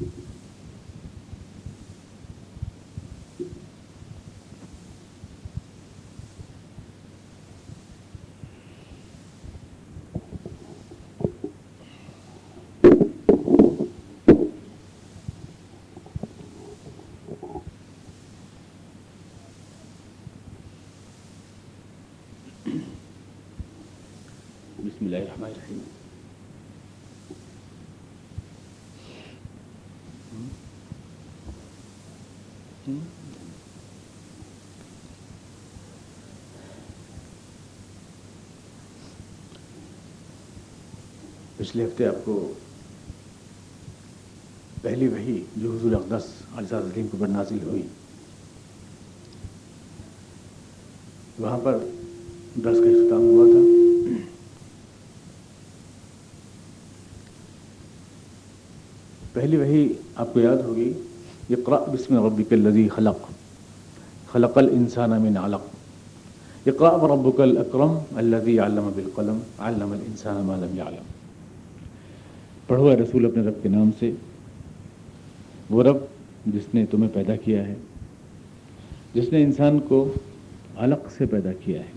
بسم الله الرحمن الرحيم. پچھلے ہفتے آپ کو پہلی وہی جو حضور اقدس علیہ الدین کے اوپر نازل ہوئی، وہاں پر درس کا اختتام ہوا تھا۔ پہلی وہی آپ کو یاد ہوگی۔ اقرا بسم ربک الذی خلق. خلق الانسان من علق. اقرا ربک الاکرم الذی علم بالقلم، علم الانسان ما لم يعلم. پڑھو اے رسول اپنے رب کے نام سے. وہ رب جس نے تمہیں پیدا کیا ہے، جس نے انسان کو علق سے پیدا کیا ہے.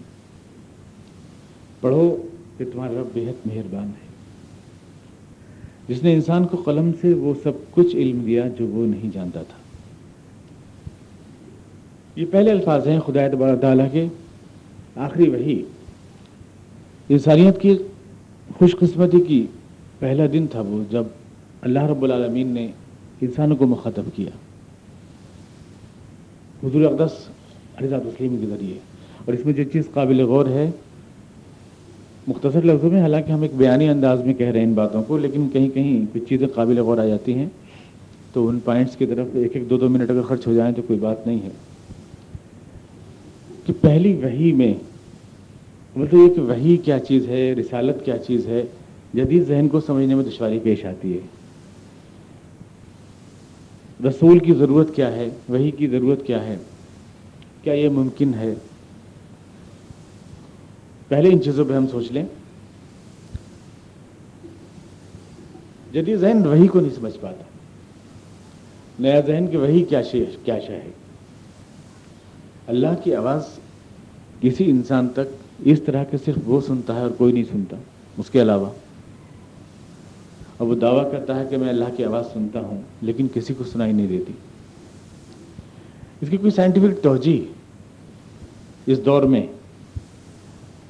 پڑھو کہ تمہارا رب بےحد مہربان ہے. جس نے انسان کو قلم سے وہ سب کچھ علم دیا جو وہ نہیں جانتا تھا۔ یہ پہلے الفاظ ہیں خدا تبار تعالیٰ کے۔ آخری وہی انسانیت کی خوش قسمتی کی پہلا دن تھا وہ جب اللہ رب العالمین نے انسانوں کو مخاطب کیا۔ حضور اقدس علیہ تسلیم کے ذریعے۔ اور اس میں جو چیز قابل غور ہے مختصر لفظوں میں، حالانکہ ہم ایک بیانی انداز میں کہہ رہے ہیں ان باتوں کو، لیکن کہیں کہیں کچھ چیزیں قابل غور آ جاتی ہیں۔ تو ان پوائنٹس کی طرف ایک ایک دو دو منٹ اگر خرچ ہو جائیں تو کوئی بات نہیں ہے۔ کہ پہلی وہی میں مطلب یہ کہ وہی کیا چیز ہے، رسالت کیا چیز ہے، جدید ذہن کو سمجھنے میں دشواری پیش آتی ہے۔ رسول کی ضرورت کیا ہے؟ وہی کی ضرورت کیا ہے؟ کیا یہ ممکن ہے؟ پہلے ان چیزوں پہ ہم سوچ لیں۔ جدید ذہن وہی کو نہیں سمجھ پاتا، نیا ذہن کہ وہی کیا شے کیا شے ہے۔ اللہ کی آواز کسی انسان تک اس طرح کے صرف وہ سنتا ہے اور کوئی نہیں سنتا۔ اس کے علاوہ اور وہ دعویٰ کرتا ہے کہ میں اللہ کی آواز سنتا ہوں، لیکن کسی کو سنائی نہیں دیتی۔ اس کی کوئی سائنٹیفک توجہ اس دور میں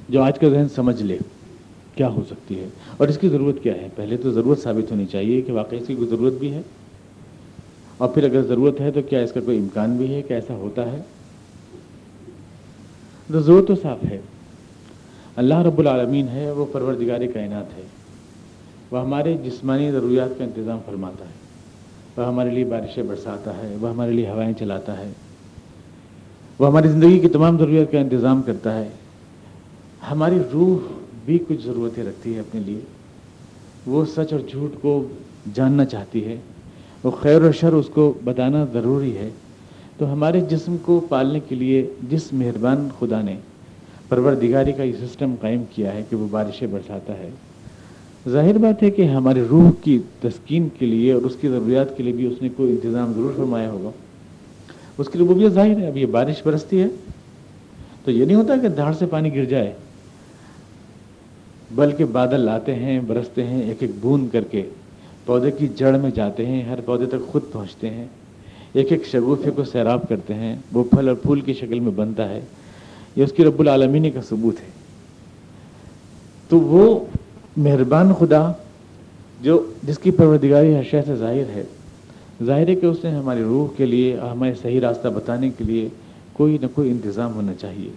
جو آج کا ذہن سمجھ لے، کیا ہو سکتی ہے؟ اور اس کی ضرورت کیا ہے؟ پہلے تو ضرورت ثابت ہونی چاہیے کہ واقعی اس کی کوئی ضرورت بھی ہے۔ اور پھر اگر ضرورت ہے تو کیا اس کا کوئی امکان بھی ہے کہ ایسا ہوتا ہے؟ تو ضرورت تو صاف ہے۔ اللہ رب العالمین ہے، وہ پروردگار کائنات ہے۔ وہ ہمارے جسمانی ضروریات کا انتظام فرماتا ہے۔ وہ ہمارے لیے بارشیں برساتا ہے، وہ ہمارے لیے ہوائیں چلاتا ہے۔ وہ ہماری زندگی کی تمام ضروریات کا انتظام کرتا ہے۔ ہماری روح بھی کچھ ضرورتیں رکھتی ہے اپنے لیے۔ وہ سچ اور جھوٹ کو جاننا چاہتی ہے۔ وہ خیر و شر اس کو بتانا ضروری ہے۔ تو ہمارے جسم کو پالنے کے لیے جس مہربان خدا نے پروردگاری کا یہ سسٹم قائم کیا ہے کہ وہ بارشیں برساتا ہے۔ ظاہر بات ہے کہ ہماری روح کی تسکین کے لیے اور اس کی ضروریات کے لیے بھی اس نے کوئی انتظام ضرور فرمایا ہوگا۔ اس کی ربوبیت ظاہر ہے، اب یہ بارش برستی ہے۔ تو یہ نہیں ہوتا کہ دھاڑ سے پانی گر جائے۔ بلکہ بادل آتے ہیں، برستے ہیں، ایک ایک بوند کر کے پودے کی جڑ میں جاتے ہیں، ہر پودے تک خود پہنچتے ہیں۔ ایک ایک شگوفے کو سیراب کرتے ہیں، وہ پھل اور پھول کی شکل میں بنتا ہے۔ یہ اس کی رب العالمینی کا ثبوت ہے۔ تو وہ مہربان خدا جو جس کی پروردگاری ہر شے سے ظاہر ہے ظاہر ہے کہ اس نے ہماری روح کے لیے ہمیں صحیح راستہ بتانے کے لیے کوئی نہ کوئی انتظام ہونا چاہیے۔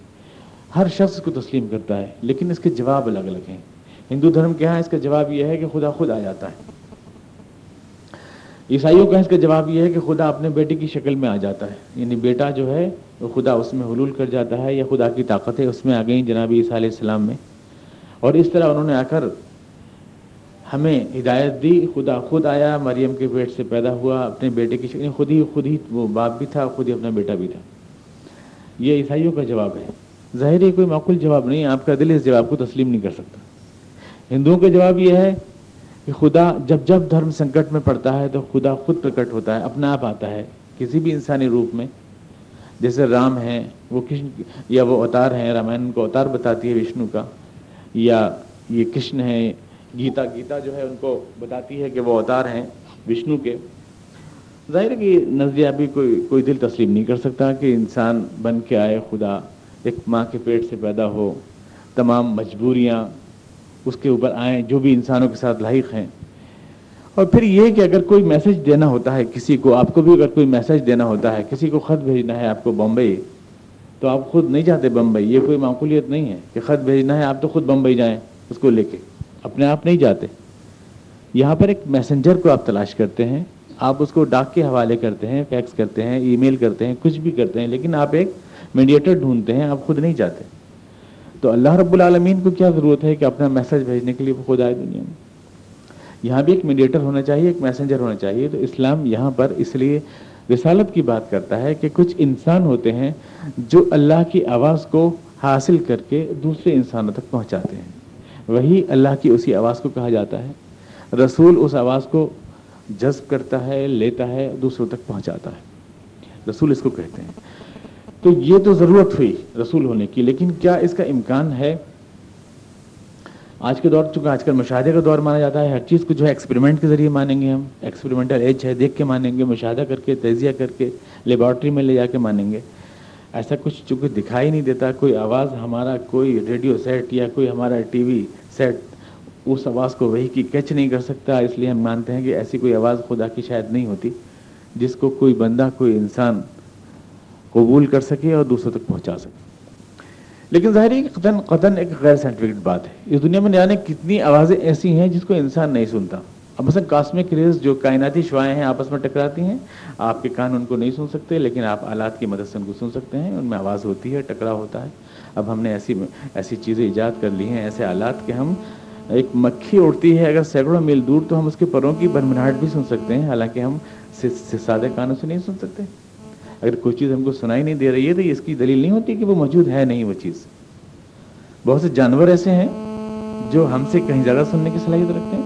ہر شخص کو تسلیم کرتا ہے، لیکن اس کے جواب الگ الگ ہیں۔ ہندو دھرم کے ہاں اس کا جواب یہ ہے کہ خدا خود آ جاتا ہے۔ عیسائیوں کا ہاں اس کا جواب یہ ہے کہ خدا اپنے بیٹے کی شکل میں آ جاتا ہے۔ یعنی بیٹا جو ہے، وہ خدا اس میں حلول کر جاتا ہے یا خدا کی طاقتیں اس میں آ گئیں جناب عیسیٰ علیہ السلام میں۔ اور اس طرح انہوں نے آ کر ہمیں ہدایت دی، خدا خود آیا، مریم کے پیٹ سے پیدا ہوا، اپنے بیٹے کی شکل یعنی خود ہی خود ہی وہ باپ بھی تھا، خود ہی اپنا بیٹا بھی تھا۔ یہ عیسائیوں کا جواب ہے۔ ظاہر ہے کوئی معقول جواب نہیں آپ کا دل اس جواب کو تسلیم نہیں کر سکتا۔ ہندوؤں کا جواب یہ ہے کہ خدا جب جب دھرم سنکٹ میں پڑتا ہے تو خدا خود پرکٹ ہوتا ہے اپنا آپ آتا ہے کسی بھی انسانی روپ میں۔ جیسے رام ہیں، وہ کشن یا وہ اوتار ہیں رامائن کو اوتار بتاتی ہے وشنو کا۔ یا یہ کشن ہے گیتا گیتا جو ہے، ان کو بتاتی ہے کہ وہ اوتار ہیں وشنو کے۔ ظاہر ہے کہ نظریہ بھی کوئی کوئی دل تسلیم نہیں کر سکتا کہ انسان بن کے آئے خدا۔ ایک ماں کے پیٹ سے پیدا ہو، تمام مجبوریاں اس کے اوپر آئیں، جو بھی انسانوں کے ساتھ لاحق ہیں۔ اور پھر یہ کہ اگر کوئی میسج دینا ہوتا ہے، کسی کو، آپ کو بھی اگر کوئی میسج دینا ہوتا ہے، کسی کو خط بھیجنا ہے آپ کو بمبئی، تو آپ خود نہیں جاتے بمبئی، یہ کوئی معقولیت نہیں ہے کہ خط بھیجنا ہے، آپ تو خود بمبئی جائیں اس کو لے کے۔ اپنے آپ نہیں جاتے یہاں پر ایک میسنجر کو آپ تلاش کرتے ہیں، آپ اس کو ڈاک کے حوالے کرتے ہیں، فیکس کرتے ہیں، ای میل کرتے ہیں، کچھ بھی کرتے ہیں، لیکن آپ ایک میڈیٹر ڈھونڈتے ہیں، آپ خود نہیں جاتے تو اللہ رب العالمین کو کیا ضرورت ہے کہ اپنا میسج بھیجنے کے لیے وہ خود آئے دنیا میں؟ یہاں بھی ایک میڈیٹر ہونا چاہیے، ایک میسنجر ہونا چاہیے۔ تو اسلام یہاں پر اس لیے رسالت کی بات کرتا ہے کہ کچھ انسان ہوتے ہیں جو اللہ کی آواز کو حاصل کر کے دوسرے انسانوں تک پہنچاتے ہیں۔ وہی اللہ کی اسی آواز کو کہا جاتا ہے۔ رسول اس آواز کو جذب کرتا ہے، لیتا ہے، دوسروں تک پہنچاتا ہے۔ رسول اس کو کہتے ہیں۔ تو یہ تو ضرورت ہوئی رسول ہونے کی، لیکن کیا اس کا امکان ہے؟ آج کے دور، چونکہ آج کل مشاہدے کا دور مانا جاتا ہے، ہر چیز کو جو ہے ایکسپریمنٹ کے ذریعے مانیں گے ہم۔ ایکسپریمنٹل ایج ہے، دیکھ کے مانیں گے، مشاہدہ کر کے، تجزیہ کر کے لیبارٹری میں لے جا کے مانیں گے۔ ایسا کچھ چونکہ دکھائی نہیں دیتا، کوئی آواز ہمارا، کوئی ریڈیو سیٹ یا کوئی ہمارا ٹی وی سیٹ اس آواز کو وہی کی کیچ نہیں کر سکتا۔ اس لیے ہم مانتے ہیں کہ ایسی کوئی آواز خدا کی شاید نہیں ہوتی، جس کو کوئی بندہ، کوئی انسان قبول کر سکے اور دوسروں تک پہنچا سکے۔ لیکن ظاہر ہے کہ قطن ایک غیر سائنٹیفک بات ہے۔ اس دنیا میں جانے کتنی آوازیں ایسی ہیں جس کو انسان نہیں سنتا۔ اب مثلا کاسمک ریز جو کائناتی شوائیں ہیں آپس میں ٹکراتی ہیں، آپ کے کان ان کو نہیں سن سکتے، لیکن آپ آلات کی مدد سے ان کو سن سکتے ہیں، ان میں آواز ہوتی ہے ٹکرا ہوتا ہے۔ اب ہم نے ایسی ایسی چیزیں ایجاد کر لی ہیں، ایسے آلات کہ ہم ایک مکھی اڑتی ہے، اگر سینکڑوں میل دور تو ہم اس کے پروں کی برمناہٹ بھی سن سکتے ہیں۔ حالانکہ ہم سادے کانوں سے نہیں سن سکتے۔ اگر کوئی چیز ہم کو سنائی نہیں دے رہی ہے تو اس کی دلیل نہیں ہوتی کہ وہ موجود ہے نہیں وہ چیز۔ بہت سے جانور ایسے ہیں جو ہم سے کہیں زیادہ سننے کی صلاحیت رکھتے ہیں۔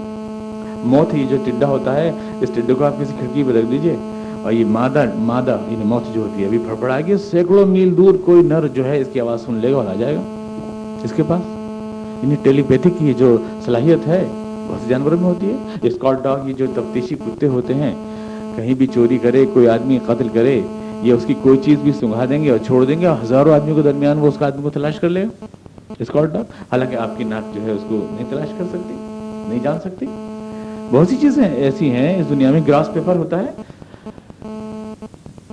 موت ہی جو ٹڈا ہوتا ہے، اس ٹڈے کو آپ کسی کھڑکی پہ رکھ دیجیے۔ اور یہ مادہ مادہ یعنی موت جو ہوتی ہے، ابھی پھڑپڑا گی سینکڑوں میل دور کوئی نر جو ہے اس کی آواز سن لے گا اور آ جائے گا۔ اس کے پاس یعنی ٹیلی پیتھک کی جو صلاحیت ہے، بہت سے جانوروں میں ہوتی ہے۔ اسکاٹ ڈاگ، یہ جو تفتیشی کتے ہوتے ہیں، کہیں بھی چوری کرے، کوئی آدمی قتل کرے یا اس کی کوئی چیز بھی سنگھا دیں گے اور چھوڑ دیں گے اور ہزاروں آدمیوں کے درمیان وہ اس کا آدمی کو تلاش کر لے۔ گا اسکاٹ ڈاگ حالانکہ آپ کی ناک جو ہے اس کو نہیں تلاش کر سکتی، نہیں جان سکتی۔ بہت سی چیزیں ایسی ہیں، اس دنیا میں گراس پیپر ہوتا ہے۔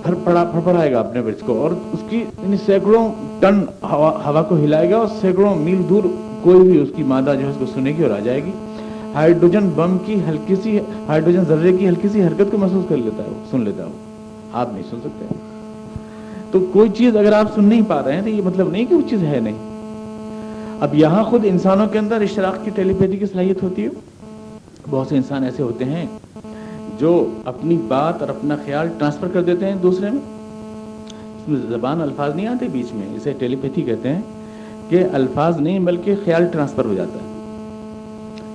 پھر پڑا، پھر پڑائے گا اپنے برج کو اور اس کی یعنی سینکڑوں ٹن ہوا ہوا کو ہلائے گا اور سینکڑوں میل دور کوئی بھی اس کی مادہ جو ہے اس کو سنے گی اور آ جائے گی۔ ہائیڈروجن بم کی ہلکی سی، ہائیڈروجن ذرے کی ہلکی سی حرکت کو محسوس کر لیتا ہے وہ سن لیتا ہے۔ وہ آپ نہیں سن سکتے۔ تو کوئی چیز اگر آپ سن نہیں پا رہے ہیں تو یہ مطلب نہیں کہ وہ چیز ہے نہیں۔ اب یہاں خود انسانوں کے اندر اشتراک کی ٹیلی پیتھی کی صلاحیت ہوتی ہے۔ بہت سے انسان ایسے ہوتے ہیں جو اپنی بات اور اپنا خیال ٹرانسفر کر دیتے ہیں دوسرے میں۔ اس میں زبان الفاظ نہیں آتے بیچ میں، اسے ٹیلی پیتھی کہتے ہیں کہ الفاظ نہیں بلکہ خیال ٹرانسفر ہو جاتا ہے۔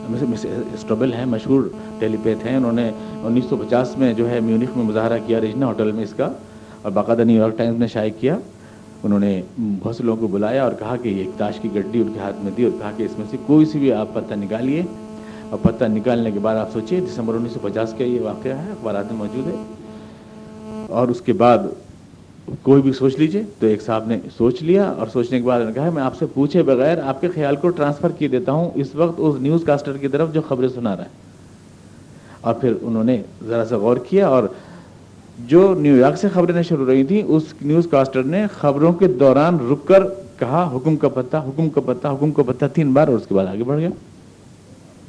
اسٹربل ہیں، مشہور ٹیلی پیتھ ہیں۔ انہوں نے انیس سو پچاس میں جو ہے میونک میں مظاہرہ کیا ریجنا ہوٹل میں اس کا اور باقاعدہ نیو یارک ٹائمز نے شائع کیا۔ انہوں نے بہت سے لوگوں کو بلایا اور کہا کہ ایک تاش کی گڈی ان کے ہاتھ میں دی اور کہا کہ اس میں سے کوئی سی بھی آپ پتہ نکالیے۔ اور پتہ نکالنے کے بعد آپ سوچیے دسمبر انیس سو پچاس کا یہ واقعہ ہے، اخبارات میں موجود ہے۔ اور اس کے بعد کوئی بھی سوچ لیجیے۔ تو ایک صاحب نے سوچ لیا اور سوچنے کے بعد نے کہا میں آپ سے پوچھے بغیر آپ کے خیال کو ٹرانسفر کی دیتا ہوں اس وقت اس نیوز کاسٹر کی طرف جو خبریں سنا رہا ہے اور پھر انہوں نے ذرا سا غور کیا اور جو نیو یارک سے خبریں شروع رہی تھیں، اس نیوز کاسٹر نے خبروں کے دوران رک کر کہا، حکم کا پتہ، حکم کا پتہ، حکم کا پتہ، تین بار اور اس کے بعد آگے بڑھ گیا۔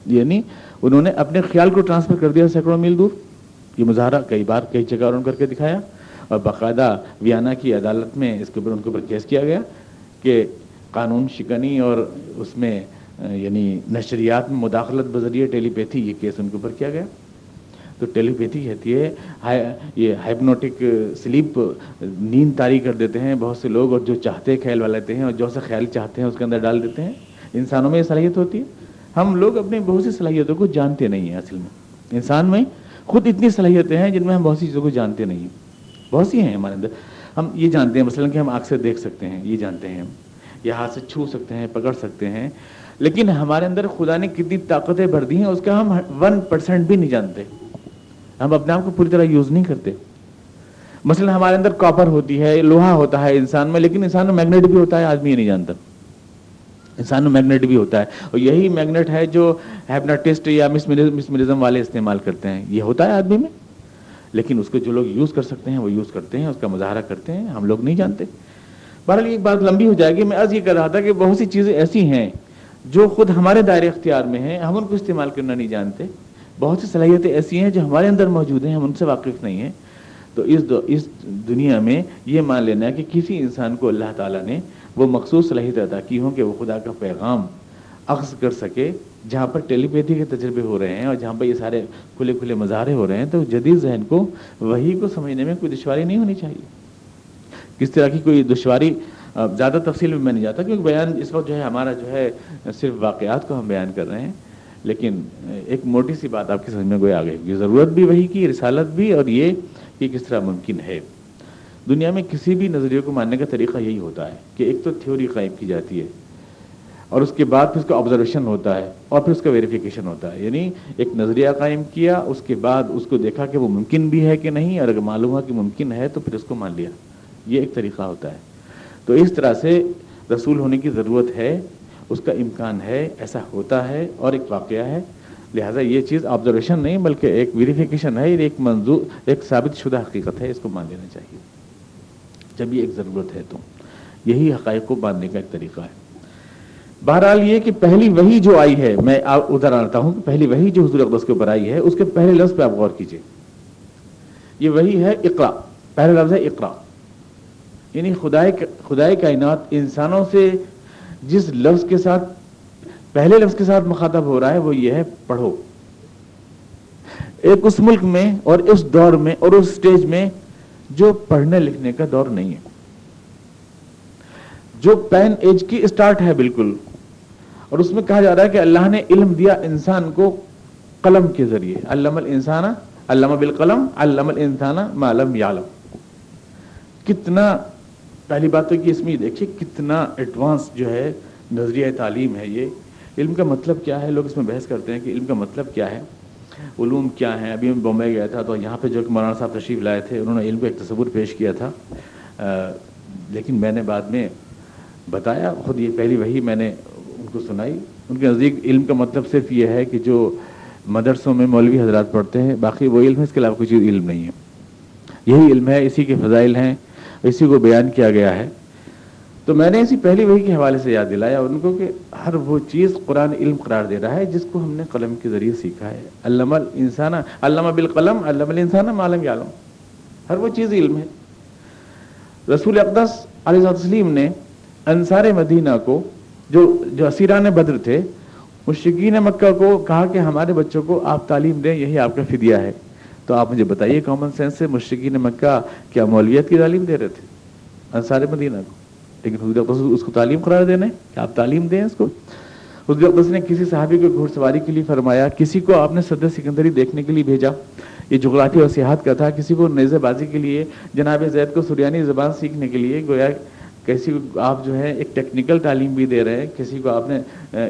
یعنی انہوں نے اپنے خیال کو ٹرانسفر کر دیا سینکڑوں میل دور۔ یہ مظاہرہ کئی بار کئی جگہ انہوں کر کے دکھایا۔ اور باقاعدہ ویانا کی عدالت میں اس کے اوپر ان کے اوپر کیس کیا گیا کہ قانون شکنی اور اس میں یعنی نشریات میں مداخلت بذریعہ ٹیلی پیتھی، یہ کیس ان کے اوپر کیا گیا۔ تو ٹیلی پیتھی کہتی ہے یہ ہائپنوٹک سلیپ نیند تاری کر دیتے ہیں بہت سے لوگ اور جو چاہتے خیال لیتے ہیں اور جو سے خیال چاہتے ہیں اس کے اندر ڈال دیتے ہیں۔ انسانوں میں یہ صلاحیت ہوتی ہے۔ ہم لوگ اپنی بہت سی صلاحیتوں کو جانتے نہیں ہیں اصل میں۔ انسان میں خود اتنی صلاحیتیں ہیں جن میں ہم بہت سی چیزوں کو جانتے نہیں ہیں۔ بہت سی ہیں ہمارے اندر۔ ہم یہ جانتے ہیں، مثلاً کہ ہم آنکھ سے دیکھ سکتے ہیں، یہ جانتے ہیں ہم۔ یا ہاتھ سے چھو سکتے ہیں، پکڑ سکتے ہیں۔ لیکن ہمارے اندر خدا نے کتنی طاقتیں بھر دی ہیں، اس کا ہم ون پرسینٹ بھی نہیں جانتے۔ ہم اپنے آپ کو پوری طرح یوز نہیں کرتے۔ مثلا ہمارے اندر کاپر ہوتی ہے، لوہا ہوتا ہے انسان میں، لیکن انسان میں میگنیٹ بھی ہوتا ہے، آدمی یہ نہیں جانتا۔ انسان میں میگنیٹ بھی ہوتا ہے۔ اور یہی میگنیٹ ہے جو ہیپناٹسٹ یا مسمرزم والے استعمال کرتے ہیں۔ یہ ہوتا ہے آدمی میں۔ لیکن اس کو جو لوگ یوز کر سکتے ہیں وہ یوز کرتے ہیں، اس کا مظاہرہ کرتے ہیں، ہم لوگ نہیں جانتے۔ بہرحال ایک بات لمبی ہو جائے گی۔ میں آج یہ کر رہا تھا کہ بہت سی چیزیں ایسی ہیں جو خود ہمارے دائرے اختیار میں ہیں، ہم ان کو استعمال کرنا نہیں جانتے۔ بہت سی صلاحیتیں ایسی ہیں جو ہمارے اندر موجود ہیں، ہم ان سے واقف نہیں ہیں۔ تو اس دو، اس دنیا میں یہ مان لینا ہے کہ کسی انسان کو اللہ تعالیٰ نے وہ مخصوص صلاحیت ادا کی ہوں کہ وہ خدا کا پیغام اخذ کر سکے، جہاں پر ٹیلی پیتھی کے تجربے ہو رہے ہیں اور جہاں پر یہ سارے کھلے کھلے مظاہرے ہو رہے ہیں، تو جدید ذہن کو وہی کو سمجھنے میں کوئی دشواری نہیں ہونی چاہیے۔ کس طرح کی کوئی دشواری زیادہ تفصیل میں میں نہیں جاتا، کیونکہ بیان اس وقت جو ہے ہمارا جو ہے صرف واقعات کو ہم بیان کر رہے ہیں۔ لیکن ایک موٹی سی بات آپ کی سمجھ میں کوئی آ گئی ضرورت بھی وہی کی، رسالت بھی، اور یہ کہ کس طرح ممکن ہے۔ دنیا میں کسی بھی نظریے کو ماننے کا طریقہ یہی ہوتا ہے کہ ایک تو تھیوری قائم کی جاتی ہے۔ اور اس کے بعد پھر اس کا آبزرویشن ہوتا ہے اور پھر اس کا ویریفیکیشن ہوتا ہے۔ یعنی ایک نظریہ قائم کیا، اس کے بعد اس کو دیکھا کہ وہ ممکن بھی ہے کہ نہیں، اور اگر معلوم ہوا کہ ممکن ہے تو پھر اس کو مان لیا۔ یہ ایک طریقہ ہوتا ہے۔ تو اس طرح سے رسول ہونے کی ضرورت ہے، اس کا امکان ہے، ایسا ہوتا ہے اور ایک واقعہ ہے۔ لہٰذا یہ چیز آبزرویشن نہیں، بلکہ ایک ویریفیکیشن ہے، ایک منظور ایک ثابت شدہ حقیقت ہے، اس کو مان لینا چاہیے۔ جب یہ ایک ضرورت ہے تو۔ یہی حقائق کو باندھنے کا ایک طریقہ ہے۔ بہرحال یہ کہ پہلی وہی جو آئی ہے، میں ادھر آتا ہوں کہ پہلی وہی جو حضور اقدس کے اوپر آئی ہے، اس کے پہلے لفظ پہ آپ غور کیجیے یہ وہی ہے اقرا، پہلا لفظ ہے اقرا۔ یعنی خدائے خدائے کائنات انسانوں سے جس لفظ کے ساتھ، پہلے لفظ کے ساتھ مخاطب ہو رہا ہے، وہ یہ ہے پڑھو۔ ایک اس ملک میں اور اس دور میں اور اس سٹیج میں جو پڑھنے لکھنے کا دور نہیں ہے۔ جو پین ایج کی اسٹارٹ ہے بالکل۔ اور اس میں کہا جا رہا ہے کہ اللہ نے علم دیا انسان کو قلم کے ذریعے۔ علم الانسان، علم بالقلم، علم الانسان ما لم یعلم۔ کتنا، پہلی بات تو کہ اس میں دیکھیے، کتنا ایڈوانس جو ہے، نظریہ تعلیم ہے یہ۔ علم کا مطلب کیا ہے؟ لوگ اس میں بحث کرتے ہیں کہ علم کا مطلب کیا ہے؟ علوم کیا ہیں؟ ابھی میں بمبئی گیا تھا تو یہاں پہ جو کہ مولانا صاحب تشریف لائے تھے، انہوں نے علم کا ایک تصور پیش کیا تھا۔ لیکن میں نے بعد میں بتایا، خود یہ پہلی وہی میں نے ان کو سنائی۔ ان کے نزدیک علم کا مطلب صرف یہ ہے کہ جو مدرسوں میں مولوی حضرات پڑھتے ہیں، باقی وہ علم ہے، اس کے علاوہ کوئی چیز علم نہیں ہے۔ یہی علم ہے، اسی کے فضائل ہیں، اسی کو بیان کیا گیا ہے۔ تو میں نے اسی پہلی وہی کے حوالے سے یاد دلایا ان کو کہ ہر وہ چیز قرآن علم قرار دے رہا ہے، جس کو ہم نے قلم کے ذریعے سیکھا ہے۔ علامہ انسان علامہ بالقلم علامہ الانسان معلوم عالم ہر وہ چیز علم ہے۔ رسول اقدس علیہ وسلم نے انصار مدینہ کو جو جو اسیران بدر تھے مشکین مکہ کو کہا کہ ہمارے بچوں کو آپ تعلیم دیں، یہی آپ کا فدیہ ہے۔ تو آپ مجھے بتائیے کامن سینس سے مشرقین مکہ کیا مولویت کی تعلیم دے رہے تھے انصار مدینہ کو؟ لیکن حضور اقدس اس کو تعلیم قرار دینا ہے کہ آپ تعلیم دیں اس کو؟ حضور اقدس نے کسی صحابی کو گھوڑ سواری کے لیے فرمایا، کسی کو آپ نے صدر سکندری دیکھنے کے لیے بھیجا۔ یہ جغرافی اور سیاحت کا تھا، کسی کو نیزے بازی کے لیے، جناب زید کو سریانی زبان سیکھنے کے لیے، گویا کسی کو آپ جو ہے ایک ٹیکنیکل تعلیم بھی دے رہے ہیں، کسی کو آپ نے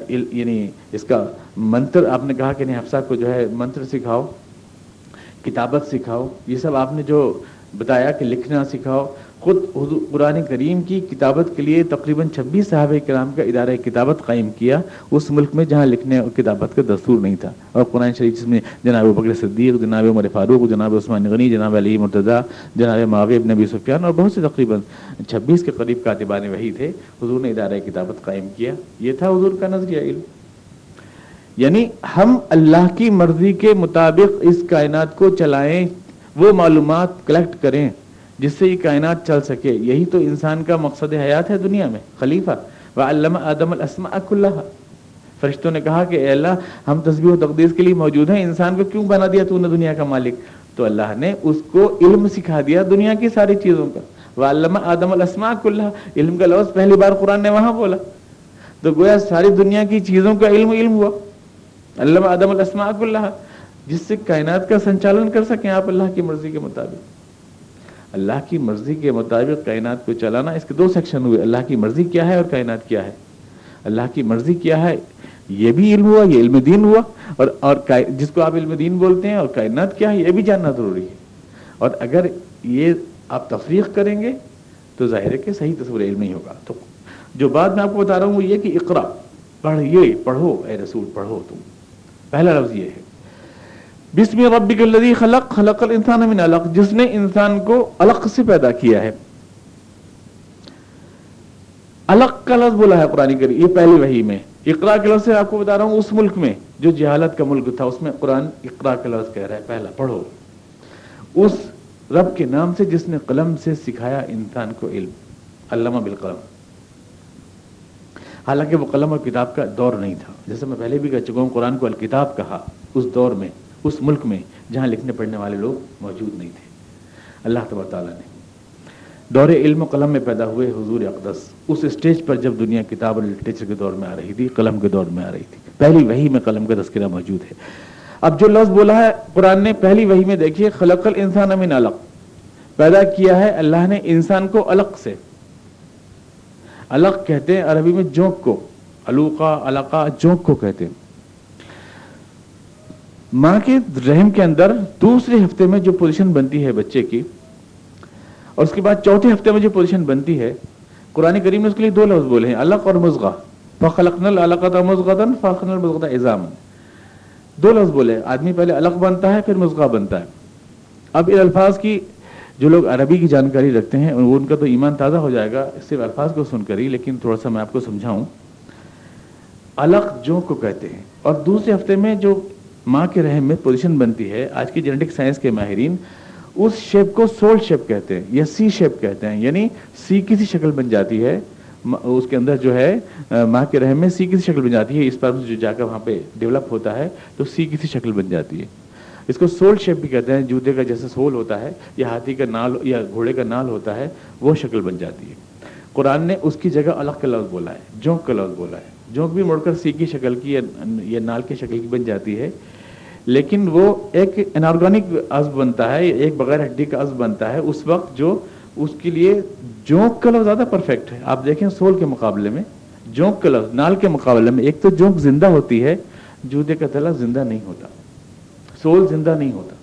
یعنی اس کا منتر، آپ نے کہا کہ نہیں، حفصہ کو جو ہے منتر سکھاؤ، کتابت سکھاؤ، یہ سب آپ نے جو بتایا کہ لکھنا سکھاؤ خود قرآن کریم کی کتابت کے لیے تقریباً چھبیس صحابہ کرام کا ادارہ کتابت قائم کیا، اس ملک میں جہاں لکھنے اور کتابت کا دستور نہیں تھا۔ اور قرآن شریف جس میں جناب بکر صدیق، جناب عمر فاروق، جناب عثمان غنی، جناب علی مرتضیٰ، جناب معاویب نبی سفیان اور بہت سے تقریباً چھبیس کے قریب کاتبان وہی تھے، حضور نے ادارہ کتابت قائم کیا۔ یہ تھا حضور کا نظریہ علم۔ یعنی ہم اللہ کی مرضی کے مطابق اس کائنات کو چلائیں، وہ معلومات کلیکٹ کریں۔ جس سے یہ کائنات چل سکے۔ یہی تو انسان کا مقصد حیات ہے دنیا میں، خلیفہ۔ و علامہ آدم السما اک اللہ فرشتوں نے کہا کہ اے اللہ، ہم تصویر و تقدیس کے لیے موجود ہیں، انسان کو کیوں بنا دیا تو نے دنیا کا مالک؟ تو اللہ نے اس کو علم سکھا دیا دنیا کی ساری چیزوں کا۔ وہ علامہ آدم السما اک اللہ علم کا لفظ پہلی بار قرآن نے وہاں بولا۔ تو گویا ساری دنیا کی چیزوں کا علم علم ہوا۔ اللہ عدم الاسماء اللہ جس سے کائنات کا سنچالن کر سکیں آپ اللہ کی مرضی کے مطابق۔ اللہ کی مرضی کے مطابق کائنات کو چلانا، اس کے دو سیکشن ہوئے۔ اللہ کی مرضی کیا ہے اور کائنات کیا ہے؟ اللہ کی مرضی کیا ہے؟ یہ بھی علم ہوا، یہ علم دین ہوا۔ اور اور جس کو آپ علم دین بولتے ہیں اور کائنات کیا ہے، یہ بھی جاننا ضروری ہے۔ اور اگر یہ آپ تفریح کریں گے تو ظاہر ہے کہ صحیح تصور علم نہیں ہوگا۔ تو جو بات میں آپ کو بتا رہا ہوں وہ یہ کہ اقرا، پڑھیے، پڑھو، اے رسول، پڑھو تم۔ پہلا لفظ یہ ہے۔ بسم ربک الذی خلق خلق الانسان من علق، جس نے انسان کو علق سے پیدا کیا ہے۔ علق کا لفظ بولا ہے قرآن کریم، یہ پہلی وحی میں۔ اقرا کے لفظ سے آپ کو بتا رہا ہوں، اس ملک میں جو جہالت کا ملک تھا، اس میں قرآن اقرا کا لفظ کہہ رہا ہے۔ پہلا، پڑھو۔ اس رب کے نام سے جس نے قلم سے سکھایا انسان کو علم، علامہ بالقلم۔ حالانکہ وہ قلم اور کتاب کا دور نہیں تھا۔ جیسے میں پہلے بھی کہہ چکا ہوں، قرآن کو الکتاب کہا، اس دور میں۔ اس ملک میں جہاں لکھنے پڑھنے والے لوگ موجود نہیں تھے۔ اللہ تب تعالیٰ نے دور علم و قلم میں پیدا ہوئے حضور اقدس، اس اسٹیج پر جب دنیا کتاب اور لٹریچر کے دور میں آ رہی تھی، قلم کے دور میں آ رہی تھی۔ پہلی وہی میں قلم کا تذکرہ موجود ہے۔ اب جو لفظ بولا ہے، قرآن نے پہلی وہی میں دیکھیے، خلق الانسان من علق۔ پیدا کیا ہے اللہ نے انسان کو علق سے۔ علق کہتے ہیں عربی میں جوک کو، علوقا، علقا جوک کو کہتے ہیں۔ ماں کے رحم کے اندر دوسرے ہفتے میں جو پوزیشن بنتی ہے بچے کی، اور اس کے بعد چوتھے ہفتے میں جو پوزیشن بنتی ہے، قرآن کریم نے اس کے لیے دو لفظ بولے ہیں الق اور مزغہ۔ فخلقنا القتا مزغتن فخلقنا المزغتا دو لفظ بولے آدمی پہلے الگ بنتا ہے، پھر مزغہ بنتا ہے۔ اب ان الفاظ کی جو لوگ عربی کی جانکاری رکھتے ہیں، ان کا تو ایمان تازہ ہو جائے گا، صرف الفاظ کو سن کر ہی، لیکن تھوڑا سا میں آپ کو سمجھاؤں۔ الگ جو کو کہتے ہیں، اور دوسرے ہفتے میں جو ماں کے رحم میں پوزیشن بنتی ہے۔ آج کی جینیٹک سائنس کے ماہرین اس شیپ کو سول شیپ کہتے ہیں یا سی شیپ کہتے ہیں۔ یعنی سی کسی شکل بن جاتی ہے۔ اس کے اندر جو ہے ماں کے رحم میں سی کسی شکل بن جاتی ہے۔ اس پر جو جا کر وہاں پہ ڈیولپ ہوتا ہے، تو سی کسی شکل بن جاتی ہے۔ اس کو سول شیپ بھی کہتے ہیں۔ جوتے کا جیسے سول ہوتا ہے یا ہاتھی کا نال یا گھوڑے کا نال ہوتا ہے، وہ شکل بن جاتی ہے۔ قرآن نے اس کی جگہ الگ کا لفظ بولا ہے، جونک کا لفظ بولا ہے۔ جونک بھی مڑ کر سی کی شکل کی یا نال کی شکل کی بن جاتی ہے۔ لیکن وہ ایک انارگینک عزب بنتا ہے، ایک بغیر ہڈی کا عزب بنتا ہے۔ اس وقت جو اس کے لیے جونک کا لفظ زیادہ پرفیکٹ ہے۔ آپ دیکھیں سول کے مقابلے میں، جونک کا لفظ، نال کے مقابلے میں ایک تو جونک زندہ ہوتی ہے جوتے کا تلا زندہ نہیں ہوتا۔ سول زندہ نہیں ہوتا۔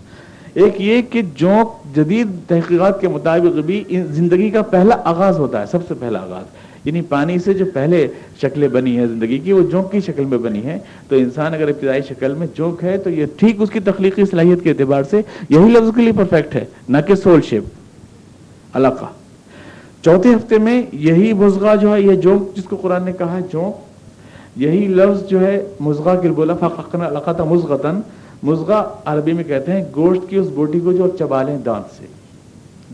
ایک یہ کہ جونک جدید تحقیقات کے مطابق بھی زندگی کا پہلا آغاز ہوتا ہے، سب سے پہلا آغاز۔ یعنی پانی سے جو پہلے شکلیں بنی ہیں زندگی کی، وہ جونک کی شکل میں بنی ہے تو انسان اگر ابتدائی شکل میں جونک ہے، تو یہ ٹھیک اس کی تخلیقی صلاحیت کے اعتبار سے یہی لفظ کے لیے پرفیکٹ ہے، نہ کہ سول شیپ علاقہ۔ چوتھے ہفتے میں یہی مزغہ جو ہے، یہ جونک جس کو قرآن نے کہا ہے جونک یہی لفظ جو ہے، مزغہ کے بولا فقنا علاقہ مزغتن۔ مزغہ عربی میں کہتے ہیں، گوشت کی اس بوٹی کو جو چبا لیں دانت سے۔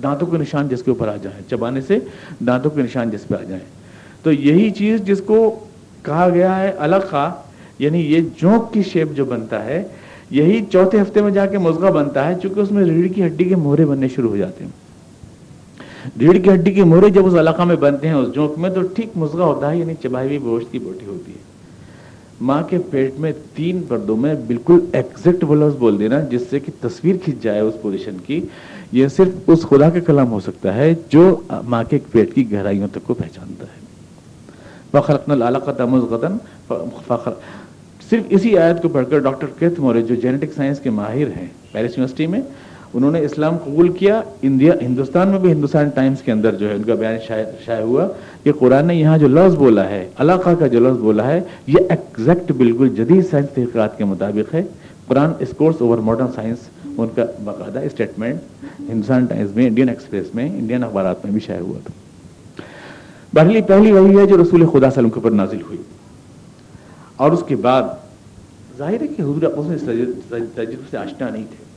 دانتوں کے نشان جس کے اوپر آ جائیں، چبانے سے دانتوں کے نشان جس پہ آ جائیں۔ تو یہی چیز جس کو کہا گیا ہے الگ یعنی یہ جونک کی شیپ جو بنتا ہے، یہی چوتھے ہفتے میں جا کے مزغہ بنتا ہے، چونکہ اس میں ریڑھ کی ہڈی کے مہرے بننے شروع ہو جاتے ہیں۔ ریڑھ کی ہڈی کے مہرے جب اس علاقہ میں بنتے ہیں، اس جونک میں، تو ٹھیک مزغہ ہوتا ہے یعنی چبائی ہوئی گوشت کی بوٹی ہوتی ہے۔ ماں کے پیٹ میں تین پردوں میں بالکل ایکزیکٹ بلفظ بول دینا، جس سے کہ تصویر کھینچ جائے اس پوزیشن کی۔ یہ صرف اس خدا کا کلام ہو سکتا ہے، جو ماں کے پیٹ کی گہرائیوں تک کو پہچانتا ہے۔ فخر صرف اسی آیت کو پڑھ کر ڈاکٹر کیتھ مورے جو جینیٹک سائنس کے ماہر ہیں، پیرس یونیورسٹی میں، انہوں نے اسلام قبول کیا، انڈیا، ہندوستان میں بھی ہندوستان ٹائمز کے اندر جو ہے، ان کا بیان شائع ہوا کہ قرآن نے یہاں جو لفظ بولا ہے، علاقہ کا جو لفظ بولا ہے، یہ ایکزیکٹ بالکل جدید سائنس تحقیقات کے مطابق ہے۔ قرآن اسکورس اوور ماڈرن سائنس ان کا باقاعدہ اسٹیٹمنٹ ہندوستان ٹائمز میں، انڈین ایکسپریس میں، انڈین اخبارات میں بھی شائع ہوا تھا۔ پہلی پہلی وہی ہے جو رسول خدا صلی کے اوپر نازل ہوئی۔ اور اس کے بعد ظاہر ہے کہ حضور تجربے سے آشنا نہیں تھے۔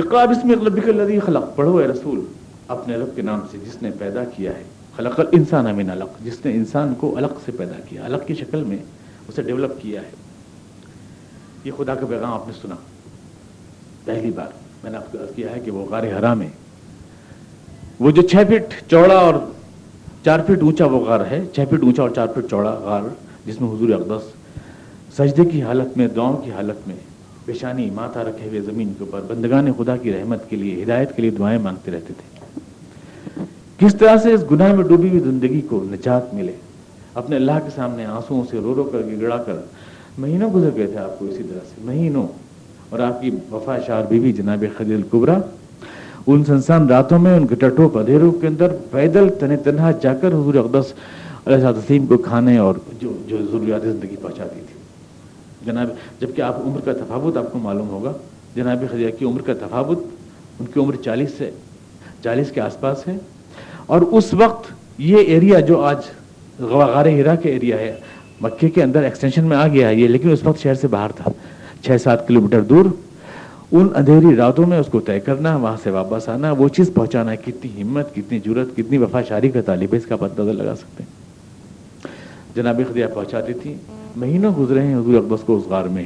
اقرا بسم ربک الذی خلق، پڑھو اے رسول، اپنے رب کے نام سے جس نے پیدا کیا ہے۔ خلق الانسان من علق، جس نے انسان کو علق سے پیدا کیا، علق کی شکل میں اسے ڈیولپ کیا ہے۔ یہ خدا کا پیغام آپ نے سنا۔ پہلی بار میں نے آپ کو کیا ہے کہ وہ غار حرام ہے وہ جو چھ فٹ چوڑا اور چار فٹ اونچا وہ غار ہے، چھ فٹ اونچا اور چار فٹ چوڑا غار، جس میں حضور اقدس سجدے کی حالت میں، دعاؤں کی حالت میں پیشانی ماتا رکھے ہوئے زمین کے اوپر بندگان خدا کی رحمت کے لیے، ہدایت کے لیے دعائیں مانگتے رہتے تھے۔ کس طرح سے اس گناہ میں ڈوبی ہوئی زندگی کو نجات ملے؟ اپنے اللہ کے سامنے آنسو سے رو رو کر گڑا کر مہینوں گزر گئے تھے آپ کو اسی طرح سے، مہینوں اور آپ کی وفا شار بیوی جناب خدیل القبرا ان سنسان راتوں میں ان کے پدھیروں کے اندر پیدل تن تنہا جا کر حضور اقدس علیہ وسیم کو کھانے اور جو جو ضروریات زندگی پہنچاتی تھی۔ جناب، جبکہ آپ عمر کا تفاوت آپ کو معلوم ہوگا، جناب خدیجہ کی عمر کا تفاوت ان کی عمر چالیس سے، چالیس کے آس پاس ہے۔ اور اس وقت یہ ایریا جو آج غار ہیرا کے ایریا ہے، مکے کے اندر ایکسٹینشن میں آ گیا ہے یہ، لیکن اس وقت شہر سے باہر تھا۔ چھ سات کلومیٹر دور ان اندھیری راتوں میں اس کو طے کرنا، وہاں سے واپس آنا، وہ چیز پہنچانا، کتنی ہمت، کتنی جرت کتنی وفا شاری کا طالب ہے اس کا پتہ لگا سکتے ہیں۔ جناب خدیہ پہنچاتی تھی مہینوں گزرے ہیں حضور اقدس کو اس غار میں۔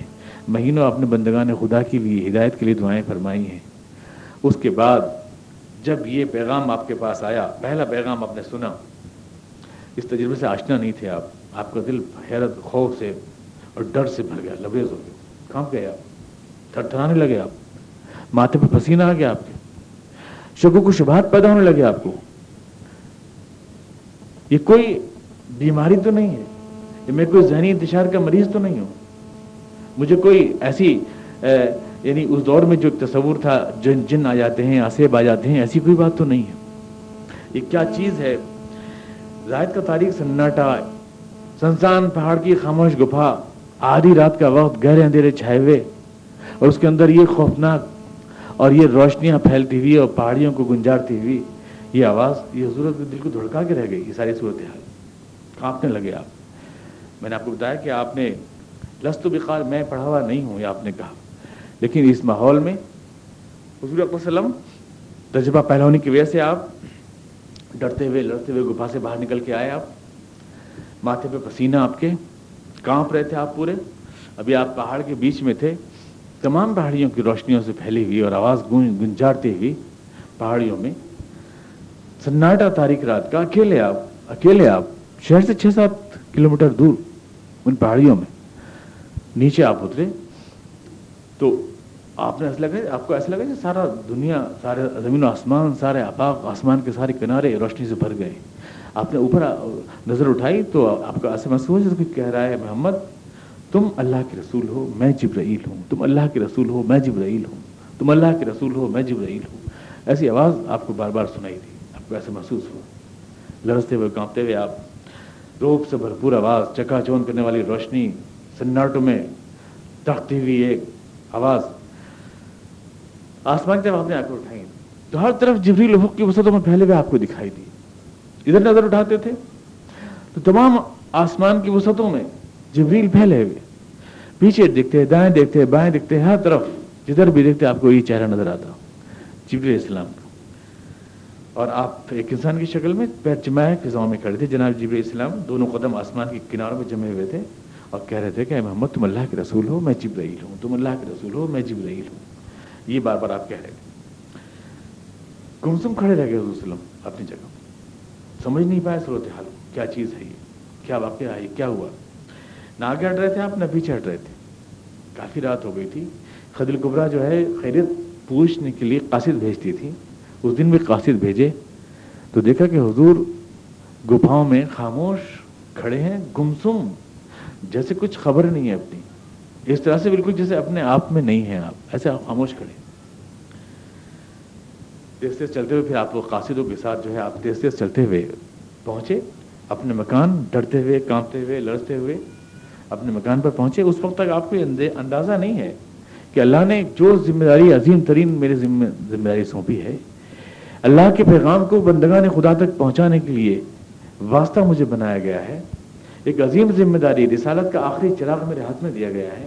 مہینوں اپنے بندگان خدا کے لیے ہدایت کے لیے دعائیں فرمائی ہیں۔ اس کے بعد جب یہ پیغام آپ کے پاس آیا، پہلا پیغام آپ نے سنا، اس تجربے سے آشنا نہیں تھے آپ۔ آپ کا دل حیرت، خوف سے اور ڈر سے بھر گیا، لبریز ہو گیا۔ کہاں گئے آپ۔ تھر تھرانے لگے آپ ماتھے پہ پسینہ آ گیا آپ کے۔ شکو کو شبہات پیدا ہونے لگے آپ کو۔ یہ کوئی بیماری تو نہیں ہے۔ کہ میں کوئی ذہنی انتشار کا مریض تو نہیں ہوں مجھے کوئی ایسی یعنی اس دور میں جو تصور تھا، جن جن آ جاتے ہیں، آسیب آ جاتے ہیں، ایسی کوئی بات تو نہیں ہے۔ یہ کیا چیز ہے؟ زاہد کا تاریخ، سناٹا، سنسان پہاڑ کی خاموش گفا، آدھی رات کا وقت، گہرے اندھیرے چھائے ہوئے۔ اور اس کے اندر یہ خوفناک اور یہ روشنیاں پھیلتی ہوئی اور پہاڑیوں کو گنجارتی ہوئی، یہ آواز، یہ حضورت دل کو دھڑکا کے رہ گئی، یہ ساری صورتحال۔ کانپنے لگے آپ۔ میں نے آپ کو بتایا کہ آپ نے لست و بقال میں پڑھا ہوا نہیں ہوں، یہ آپ نے کہا۔ لیکن اس ماحول میں حضور اکبر وسلم، تجربہ پہلا ہونے کی وجہ سے آپ ڈرتے ہوئے، لڑتے ہوئے گفا سے باہر نکل کے آئے آپ۔ ماتھے پہ پسینہ آپ کے، کانپ رہے تھے آپ پورے۔ ابھی آپ پہاڑ کے بیچ میں تھے۔ تمام پہاڑیوں کی روشنیوں سے پھیلی ہوئی اور آواز گنجارتی ہوئی پہاڑیوں میں، سناٹا تاریخ رات کا اکیلے آپ اکیلے آپ شہر سے چھ سات کلو دور ان پہاڑیوں میں۔ نیچے آپ اترے۔ تو آپ نے ایسا لگا آپ کو ایسا لگا کہ سارا دنیا، سارے زمین و آسمان، سارے آپاق آسمان کے سارے کنارے روشنی سے بھر گئے۔ آپ نے اوپر نظر اٹھائی تو آپ کا ایسا محسوس جیسے کہہ رہا ہے، محمد تم اللہ کے رسول ہو، میں جبرائیل ہوں۔ تم اللہ کے رسول ہو، میں جبرائیل ہوں۔ تم اللہ کے رسول ہو، میں جبرائیل ہوں۔ ایسی آواز آپ کو بار بار سنائی تھی آپ کو ایسا محسوس ہوا۔ لڑستے ہوئے، کانپتے ہوئے آپ، روپ سے بھرپور آواز، چکا چون کرنے والی روشنی، سناٹوں میں تختی ہوئی ایک آواز۔ آسمان جب آپ نے آ کر اٹھائی۔ تو ہر طرف جبری افق کی وسعتوں میں پہلے بھی آپ کو دکھائی دی۔ ادھر نظر اٹھاتے تھے۔ تو تمام آسمان کی وسعتوں میں جبریل پھیلے ہوئے۔ پیچھے دیکھتے دائیں دیکھتے بائیں دیکھتے ہر طرف جدھر بھی دیکھتے آپ کو یہ چہرہ نظر آتا جبریل اسلام کا اور آپ ایک انسان کی شکل میں پیر جمائے فضاؤں میں کھڑے تھے، جناب جبریل اسلام دونوں قدم آسمان کے کناروں میں جمے ہوئے تھے اور کہہ رہے تھے کہ محمد، تم اللہ کے رسول ہو، میں جبرائیل ہوں۔ تم اللہ کے رسول ہو، میں جبرائیل ہوں۔ یہ بار بار آپ کہہ رہے تھے۔ گمسم کھڑے رہ گئے حضور وسلم اپنی جگہ۔ سمجھ نہیں پائے صورت حال کیا چیز ہے یہ؟ کیا واقعہ ہے؟ کیا ہوا؟ نہ آگے ہٹ رہے تھے آپ نہ پیچھے ہٹ رہے تھے۔ کافی رات ہو گئی تھی۔ خدل قبرا جو ہے، خیریت پوچھنے کے لیے قاصد بھیجتی تھی۔ اس دن بھی قاصد بھیجے۔ تو دیکھا کہ حضور گفاؤں میں خاموش کھڑے ہیں، گمسم۔ جیسے کچھ خبر نہیں ہے اپنی۔ اس طرح سے بالکل جیسے اپنے آپ میں نہیں ہیں آپ۔ ایسے آپ خاموش کھڑے تیز تیز چلتے ہوئے پھر آپ کو قاصدوں کے ساتھ جو ہے، آپ تیز تیز چلتے ہوئے پہنچے۔ اپنے مکان، ڈرتے ہوئے، کانپتے ہوئے، لڑتے ہوئے۔ اپنے مکان پر پہنچے، اس وقت تک آپ کو اندازہ نہیں ہے کہ اللہ نے جو ذمہ داری، عظیم ترین میری ذمہ داری سونپی ہے، اللہ کے پیغام کو بندگان خدا تک پہنچانے کے لیے واسطہ مجھے بنایا گیا ہے۔ ایک عظیم ذمہ داری، رسالت کا آخری چراغ میرے ہاتھ میں دیا گیا ہے۔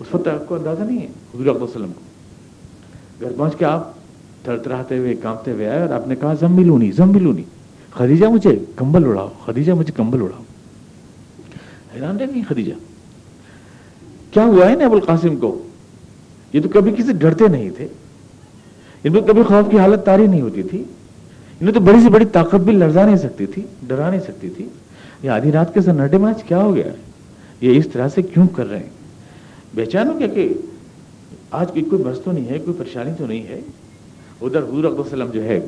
اس وقت آپ کو اندازہ نہیں ہے، حضور وسلم کو۔ گھر پہنچ کے آپ تھر تھراتے ہوئے، کانپتے ہوئے آئے اور آپ نے کہا، زم ملونی زم ملونی۔ خدیجہ مجھے کمبل اڑاؤ، خدیجہ مجھے کمبل اڑاؤ۔ حیران رہ گئی خدیجہ۔ کیا ہوا ہے نا ابو القاسم کو؟ یہ تو کبھی کسی ڈرتے نہیں تھے۔ ان میں کبھی خوف کی حالت تاری نہیں ہوتی تھی۔ انہیں تو بڑی سے بڑی طاقت بھی لرزا نہیں سکتی تھی، ڈرا نہیں سکتی تھی۔ یہ آدھی رات کے سناٹے میں آج کیا ہو گیا یہ اس طرح سے کیوں کر رہے ہیں؟ بے ہو کیا کہ آج کی کوئی بس تو نہیں ہے، کوئی پریشانی تو نہیں ہے۔ ادھر حضور اقدام وسلم جو ہے،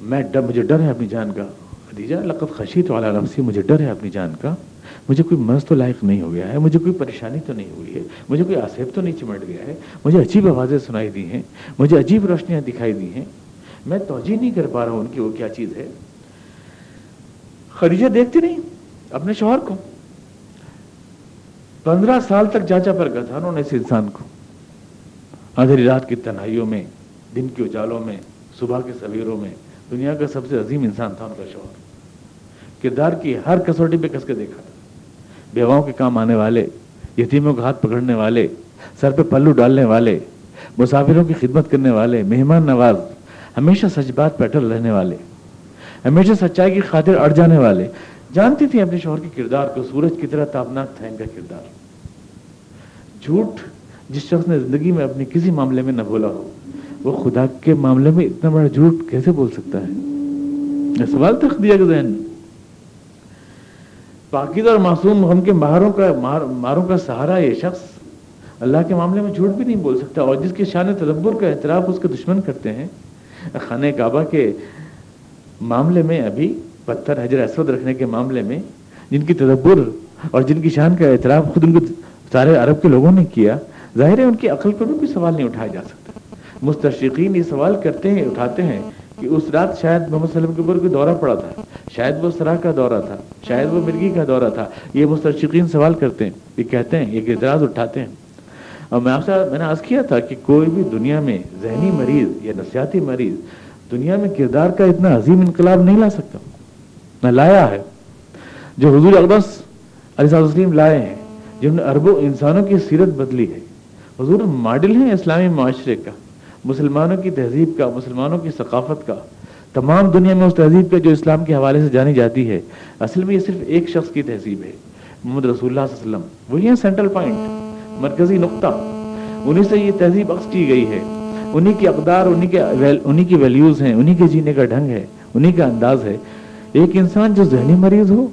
میں ڈر، مجھے ڈر ہے اپنی جان کا۔ خدیجہ لقت خشی تو اعلیٰ نفسی، مجھے ڈر ہے اپنی جان کا۔ مجھے کوئی مرض تو لائق نہیں ہو گیا ہے، مجھے کوئی پریشانی تو نہیں ہوئی ہے، مجھے کوئی آصف تو نہیں چمٹ گیا ہے، مجھے عجیب آوازیں سنائی دی ہیں، مجھے عجیب روشنیاں دکھائی دی ہیں۔ میں توجہ نہیں کر پا رہا ہوں ان کی وہ کیا چیز ہے۔ خدیجہ دیکھتی نہیں، اپنے شوہر کو۔ پندرہ سال تک جاچا پر گیا تھا انہوں نے اس انسان کو۔ اندھیری رات کی تنہائیوں میں، دن کے اجالوں میں، صبح کے سویروں میں، دنیا کا سب سے عظیم انسان تھا ان کا شوہر۔ کردار کی ہر کسوٹی پہ کس کے دیکھا تھا؟ بیواؤں کے کام آنے والے، یتیموں کا ہاتھ پکڑنے والے، سر پہ پلو ڈالنے والے، مسافروں کی خدمت کرنے والے، مہمان نواز، ہمیشہ سچ بات پہ اٹل رہنے والے، ہمیشہ سچائی کی خاطر اڑ جانے والے۔ جانتی تھی اپنے شوہر کے کردار کو، سورج کی طرح تابناک تھا ان کا کردار۔ جھوٹ جس شخص نے زندگی میں اپنے کسی معاملے میں نہ بولا ہو، وہ خدا کے معاملے میں اتنا بڑا جھوٹ کیسے بول سکتا ہے؟ سوال تک دیا ذہن میں پاکید اور معصوم ہم کے ماہروں کا ماروں کا سہارا یہ شخص اللہ کے معاملے میں جھوٹ بھی نہیں بول سکتا اور جس کے شان تدبر کا اعتراف اس کے دشمن کرتے ہیں، خانہ کعبہ کے معاملے میں ابھی پتھر حجر اسود رکھنے کے معاملے میں جن کی تدبر اور جن کی شان کا اعتراف خود ان کو سارے عرب کے لوگوں نے کیا، ظاہر ہے ان کی عقل پر بھی کوئی سوال نہیں اٹھایا جا سکتا۔ مستشقین یہ سوال کرتے ہیں، اٹھاتے ہیں کہ اس رات شاید محمد صلی اللہ علیہ وسلم کے اوپر کوئی دورہ پڑا تھا۔ شاید وہ سرا کا دورہ تھا، شاید وہ مرگی کا دورہ تھا۔ یہ مستشقین سوال کرتے ہیں، یہ کہتے ہیں ایک اعتراض اٹھاتے ہیں۔ اور میں آپ سے، میں نے عرض کیا تھا کہ کوئی بھی دنیا میں ذہنی مریض یا نفسیاتی مریض دنیا میں کردار کا اتنا عظیم انقلاب نہیں لا سکتا۔ نہ لایا ہے۔ جو حضور اقدس علیہ وسلم لائے ہیں، جنہوں نے اربوں انسانوں کی سیرت بدلی ہے۔ حضور ماڈل ہیں اسلامی معاشرے کا۔ مسلمانوں کی تہذیب کا، مسلمانوں کی ثقافت کا، تمام دنیا میں اس تہذیب کا جو اسلام کے حوالے سے جانی جاتی ہے، اصل میں یہ صرف ایک شخص کی تہذیب ہے، محمد رسول اللہ صلی اللہ علیہ وسلم۔ وہی ہے سینٹرل پوائنٹ مرکزی نقطہ۔ انہی سے یہ تہذیب عکس کی گئی ہے۔ انہی کی اقدار، انہی کے انہی کی ویلیوز ہیں، انہی کے جینے کا ڈھنگ ہے، انہی کا انداز ہے۔ ایک انسان جو ذہنی مریض ہو،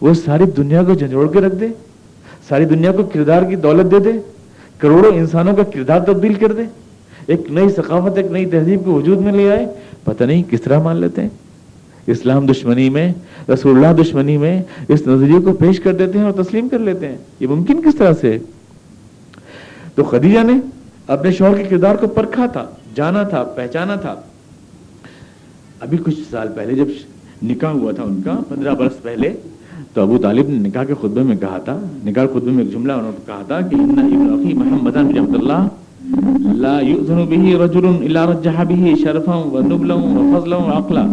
وہ ساری دنیا کو جھنجھوڑ کے رکھ دے، ساری دنیا کو کردار کی دولت دے دے، کروڑوں انسانوں کا کردار تبدیل کر دے۔ ایک نئی ثقافت، ایک نئی تہذیب کو وجود میں لے آئے۔ پتہ نہیں کس طرح مان لیتے ہیں۔ اسلام دشمنی میں، رسول اللہ دشمنی میں اس نظریے کو پیش کر دیتے ہیں اور تسلیم کر لیتے ہیں۔ یہ ممکن کس طرح سے؟ تو خدیجہ نے اپنے شوہر کے کردار کو پرکھا تھا، جانا تھا، پہچانا تھا۔ ابھی کچھ سال پہلے جب نکاح ہوا تھا ان کا، پندرہ برس پہلے، تو ابو طالب نے نکاح کے خطبے میں کہا تھا، نکاح خطبے میں ایک جملہ انہوں نے کہا تھا کہ محمد اللہ لا يؤذن به رجل الا رجح به شرفا ونبلا وفضلا وعقلا.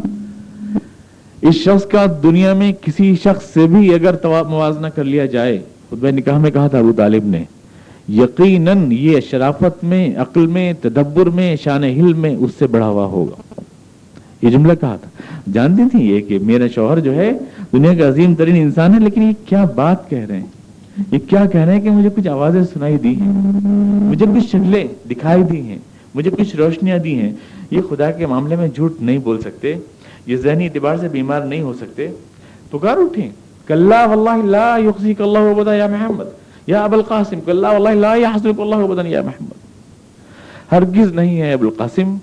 اس شخص کا دنیا میں کسی شخص سے بھی اگر موازنہ کر لیا جائے خود نکاح میں کہا تھا ابو طالب نے، یقیناً یہ شرافت میں، عقل میں، تدبر میں، شان حل میں اس سے بڑھا ہوا ہوگا۔ یہ جملہ کہا تھا۔ جانتی تھی یہ کہ میرا شوہر جو ہے دنیا کا عظیم ترین انسان ہے، لیکن یہ کیا بات کہہ رہے ہیں؟ یہ کیا کہہ رہے ہیں کہ مجھے کچھ آوازیں سنائی دی ہیں؟ مجھے کچھ شکلیں دکھائی دی ہیں، مجھے کچھ روشنیاں دی ہیں۔ یہ خدا کے معاملے میں جھوٹ نہیں بول سکتے، یہ ذہنی اعتبار سے بیمار نہیں ہو سکتے۔ پکار اٹھیں۔ کلّہ واللہ لا اللہ یا محمد۔ یا ابو القاسم کلّہ واللہ لا یحزنک اللہ یا محمد۔ ہرگز نہیں ہے ابو القاسم،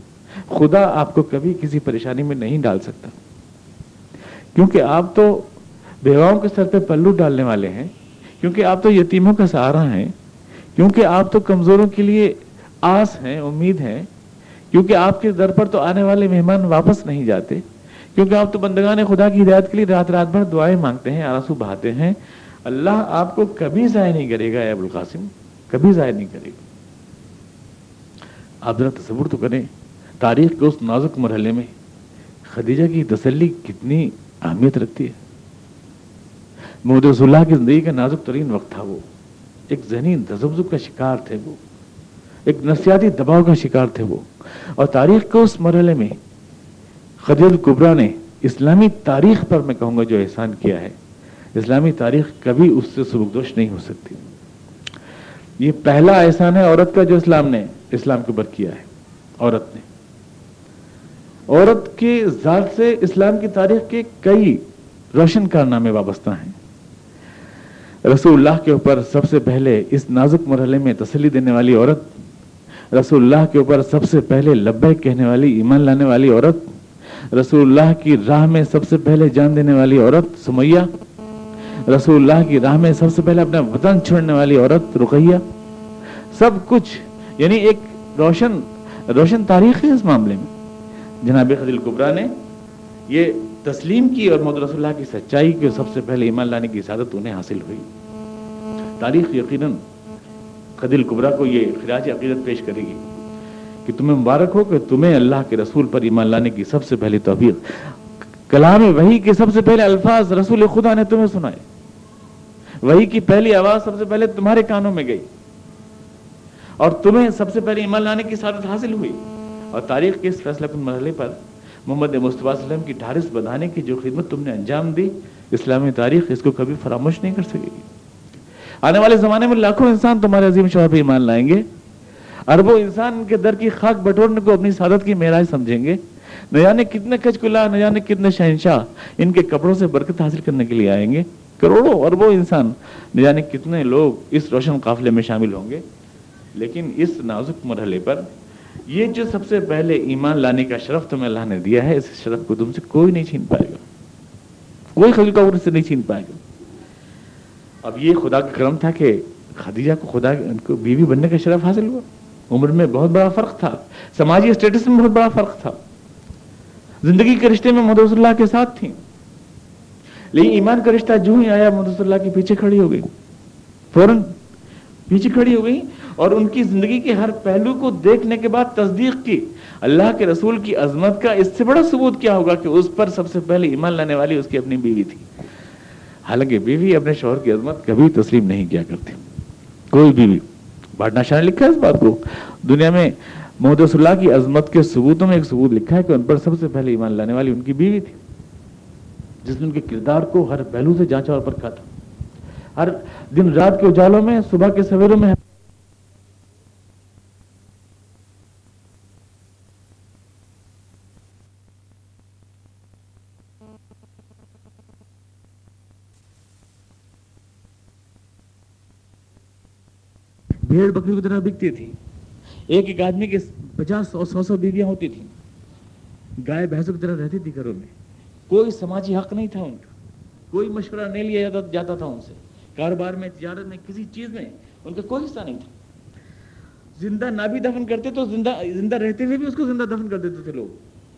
خدا آپ کو کبھی کسی پریشانی میں نہیں ڈال سکتا۔ کیونکہ آپ تو بیواؤں کے سر پہ پلو ڈالنے والے ہیں۔ کیونکہ آپ تو یتیموں کا سہارا ہیں، کیونکہ آپ تو کمزوروں کے لیے آس ہیں، امید ہیں، کیونکہ آپ کے در پر تو آنے والے مہمان واپس نہیں جاتے، کیونکہ آپ تو بندگان خدا کی ہدایت کے لیے رات رات بھر دعائیں مانگتے ہیں آرسو بہاتے ہیں۔ اللہ آپ کو کبھی ضائع نہیں کرے گا ابو القاسم، کبھی ضائع نہیں کرے گا۔ آپ ذرا تصور تو کریں، تاریخ کے اس نازک مرحلے میں خدیجہ کی تسلی کتنی اہمیت رکھتی ہے۔ محمد رسول اللہ کی زندگی کا نازک ترین وقت تھا وہ۔ ایک ذہنی تذبذب کا شکار تھے وہ۔ ایک نفسیاتی دباؤ کا شکار تھے وہ۔ اور تاریخ کے اس مرحلے میں خدیل کبرا نے اسلامی تاریخ پر میں کہوں گا جو احسان کیا ہے۔ اسلامی تاریخ کبھی اس سے سبکدوش نہیں ہو سکتی۔ یہ پہلا احسان ہے عورت کا جو اسلام نے اسلام کے اوپر کیا ہے۔ عورت نے۔ عورت کے ذات سے اسلام کی تاریخ کے کئی روشن کارنامے وابستہ ہیں۔ رسول اللہ کے اوپر سب سے پہلے اس نازک مرحلے میں تسلی دینے والی عورت، رسول اللہ کے اوپر سب سے پہلے لبے کہنے والی، ایمان لانے والی عورت، رسول اللہ کی راہ میں سب سے پہلے جان دینے والی عورت سمیہ، رسول اللہ کی راہ میں سب سے پہلے اپنا وطن چھوڑنے والی عورت رقیہ۔ سب کچھ یعنی ایک روشن روشن تاریخ ہے اس معاملے میں۔ جناب خدیل کبرا نے یہ تسلیم کی اور محمد رسول اللہ کی سچائی کی سب سے پہلے ایمان لانے کی سعادت انہیں حاصل ہوئی۔ تاریخ یقیناً قدل کبرا کو یہ خراج عقیدت پیش کرے گی کہ تمہیں مبارک ہو کہ تمہیں اللہ کے رسول پر ایمان لانے کی سب سے پہلی توفیق، کلام وہی کے سب سے پہلے الفاظ رسول خدا نے تمہیں سنائے۔ وہی کی پہلی آواز سب سے پہلے تمہارے کانوں میں گئی۔ اور تمہیں سب سے پہلے ایمان لانے کی سعادت حاصل ہوئی۔ اور تاریخ کے اس فیصلہ کن مرحلے پر محمد مصطفیٰ وسلم کی ڈھارس بدھانے کی جو خدمت تم نے انجام دی، اسلامی تاریخ اس کو کبھی فراموش نہیں کر سکے گی۔ آنے والے زمانے میں لاکھوں انسان تمہارے عظیم شوہر پہ ایمان لائیں گے۔ اربوں انسان کے در کی خاک بٹورنے کو اپنی سعادت کی معراج سمجھیں گے۔ نہ جانے کتنے کچ کلا، نہ جانے کتنے شہنشاہ ان کے کپڑوں سے برکت حاصل کرنے کے لیے آئیں گے۔ کروڑوں اربوں انسان، نہ جانے کتنے لوگ اس روشن قافلے میں شامل ہوں گے۔ لیکن اس نازک مرحلے پر یہ جو سب سے پہلے ایمان لانے کا شرف تمہیں اللہ نے دیا ہے، اس شرف کو تم سے کوئی نہیں چھین پائے گا۔ کوئی خلیقہ سے نہیں چھین پائے گا۔ اب یہ خدا کا کرم تھا کہ خدیجہ کو خدا کو بیوی بننے کا شرف حاصل ہوا۔ عمر میں بہت بڑا فرق تھا۔ سماجی اسٹیٹس میں بہت بڑا فرق تھا۔ زندگی کے رشتے میں محمد اللہ کے ساتھ تھیں۔ لیکن ایمان کا رشتہ جو ہی آیا، محمد اللہ کے پیچھے کھڑی ہو گئی۔ فوراً پیچھے کھڑی ہو گئی۔ اور ان کی زندگی کے ہر پہلو کو دیکھنے کے بعد تصدیق کی۔ اللہ کے رسول کی عظمت کا اس سے بڑا ثبوت کیا ہوگا کہ اس پر سب سے پہلے ایمان لانے والی اس کی اپنی بیوی تھی۔ حالانکہ بیوی اپنے شوہر کی عظمت کبھی تسلیم نہیں کیا کرتی۔ کوئی بیوی بھاٹنا شاہ نے لکھا ہے اس بات کو۔ دنیا میں محمد رسول اللہ کی عظمت کے ثبوتوں میں ایک ثبوت لکھا ہے کہ ان پر سب سے پہلے ایمان لانے والی ان کی بیوی تھی۔ جس نے ان کے کردار کو ہر پہلو سے جانچا اور پرکھا تھا۔ ہر دن رات کے اجالوں میں، صبح کے سویروں میں بھیڑ بکری کی طرح بکتی تھی۔ ایک ایک آدمی کے پچاس سو سو سو بیویاں ہوتی تھیں۔ گائے بھینسوں کی طرح رہتی تھی گھروں میں۔ کوئی سماجی حق نہیں تھا ان کا۔ کوئی مشورہ نہیں لیا جاتا تھا ان سے۔ کاروبار میں، تجارت میں، کسی چیز میں ان کا کوئی حصہ نہیں تھا۔ زندہ نہ بھی دفن کرتے تو زندہ زندہ رہتے ہوئے بھی اس کو زندہ دفن کر دیتے تھے لوگ۔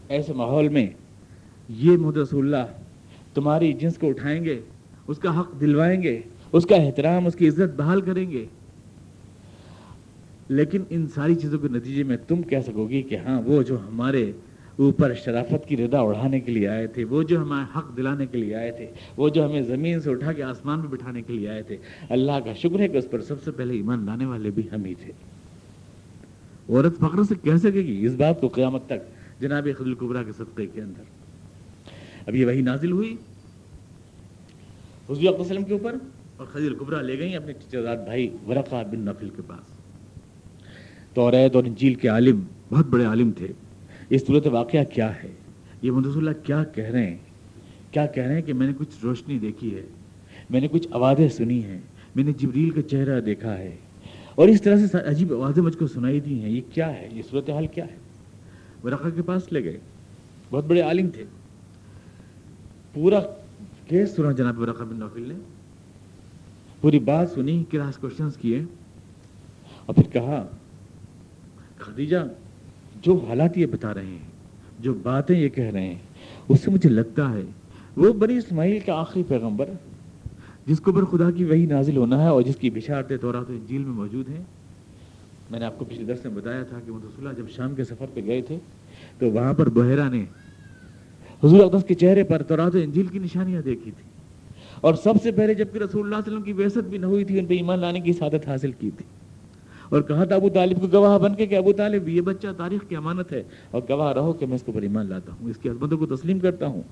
ایسے ماحول میں یہ محمد رسول اللہ تمہاری جنس کو اٹھائیں گے، اس کا حق دلوائیں گے، اس کا احترام، اس کی عزت بحال کریں گے۔ لیکن ان ساری چیزوں کے نتیجے میں تم کہہ سکو گی کہ ہاں وہ جو ہمارے اوپر شرافت کی ردا اڑھانے کے لیے آئے تھے، وہ جو ہمیں حق دلانے کے لیے آئے تھے، وہ جو ہمیں زمین سے اٹھا کے آسمان پہ بٹھانے کے لیے آئے تھے، اللہ کا شکر ہے کہ اس پر سب سے پہلے ایمان لانے والے بھی ہم ہی تھے۔ عورت فخر سے کہہ سکے گی، اس بات کو قیامت تک جناب خد القبرا کے صدقے کے اندر۔ اب یہ وہی نازل ہوئی۔ حضور وسلم کے اوپر اور خدی القبرا لے گئی اپنے چچا بھائی ورقہ بن نفل کے پاس۔ تو ریت اور انجیل کے عالم، بہت بڑے عالم تھے۔ اس صورت واقعہ کیا ہے؟ یہ محمد اللہ کیا کہہ رہے ہیں؟ کیا کہہ رہے ہیں کہ میں نے کچھ روشنی دیکھی ہے؟ میں نے کچھ آوازیں سنی ہیں۔ میں نے جبریل کا چہرہ دیکھا ہے۔ اور اس طرح سے عجیب آوازیں مجھ کو سنائی دی ہیں۔ یہ کیا ہے؟ یہ صورت حال کیا ہے؟ ورقہ کے پاس لے گئے۔ بہت بڑے عالم تھے۔ پورا کیس سنا جناب ورقہ بن نوفل نے۔ پوری بات سنی کراس کوشچنس کیے۔ اور پھر کہا خدیجہ، جو حالات یہ بتا رہے ہیں، جو باتیں یہ کہہ رہے ہیں، اس سے مجھے لگتا ہے وہ بنی اسماعیل کا آخری پیغمبر جس کو پر خدا کی وہی نازل ہونا ہے اور جس کی بشارت تورات انجیل میں موجود ہیں۔ میں نے آپ کو پچھلے درس میں بتایا تھا کہ اللہ جب شام کے سفر پہ گئے تھے، تو وہاں پر بحیرہ نے حضور اقدس کے چہرے پر تورات و انجیل کی نشانیاں دیکھی تھی اور سب سے پہلے جبکہ رسول اللہ علیہ وسلم کی ویست بھی نہ ہوئی تھی، ان پہ ایمان لانے کی سعادت حاصل کی تھی۔ اور کہا تھا ابو طالب کو گواہ بن کے کہ ابو طالب، یہ بچہ تاریخ کی امانت ہے اور گواہ رہو کہ میں اس کو پر ایمان لاتا ہوں، اس کی عظمتوں کو تسلیم کرتا ہوں۔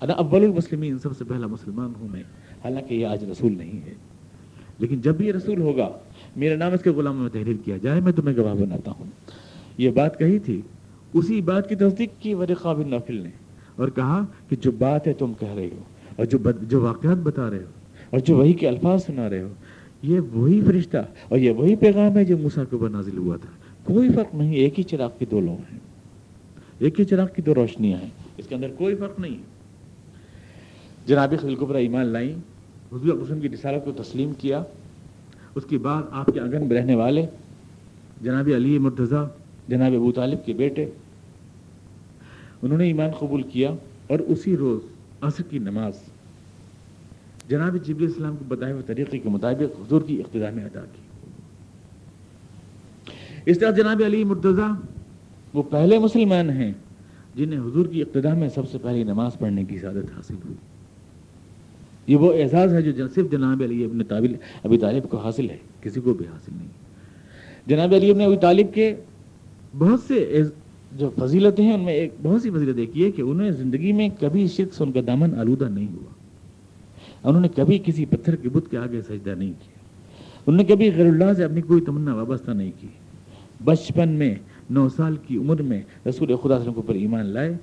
انا اول المسلمین، سب سے پہلا مسلمان ہوں میں۔ حالانکہ یہ آج رسول نہیں ہے۔ لیکن جب بھی یہ رسول ہوگا میرا نام اس کے غلاموں میں تحریر کیا جائے، میں تمہیں گواہ بناتا ہوں۔ یہ بات کہی تھی، اسی بات کی تصدیق کی ورقہ بن نافل نے اور کہا کہ جو بات ہے تم کہہ رہے ہو اور جو جو واقعات بتا رہے ہو اور جو وہی کے الفاظ سنا رہے ہو یہ وہی فرشتہ اور یہ وہی پیغام ہے جو موسا کے اوپر نازل ہوا تھا۔ کوئی فرق نہیں، ایک ہی چراغ کی دو لوگ ہیں۔ ایک ہی چراغ کی دو روشنیاں ہیں۔ اس کے اندر کوئی فرق نہیں جناب خلقبرا ایمان لائیں۔ حضور قسم کی رسالت کو تسلیم کیا۔ اس کے بعد آپ کے آنگن میں رہنے والے، جناب علی مرتضیٰ، جناب ابو طالب کے بیٹے، انہوں نے ایمان قبول کیا اور اسی روز عصر کی نماز جناب جب السلام کو بتائے ہوئے طریقے کے مطابق حضور کی اقتدا میں ادا کی۔ اس طرح جناب علی مرتضیٰ، وہ پہلے مسلمان ہیں جنہیں حضور کی اقتدا میں سب سے پہلی نماز پڑھنے کی سعادت حاصل ہوئی۔ یہ وہ اعزاز ہے جو صرف جناب علی ابن طالب ابی طالب کو حاصل ہے، کسی کو بھی حاصل نہیں۔ جناب علی ابن ابی طالب کے بہت سے جو فضیلتیں ہیں، ان میں ایک بہت سی فضیلت ایک یہ کہ انہوں نے زندگی میں کبھی شرک سے ان کا دامن آلودہ نہیں ہوا۔ انہوں نے کبھی کسی پتھر کے بت کے آگے سجدہ نہیں کیا۔ انہوں نے کبھی غیر اللہ سے اپنی کوئی تمنا وابستہ نہیں کی۔ بچپن میں، نو سال کی عمر میں رسول خدا وسلم پر ایمان لائے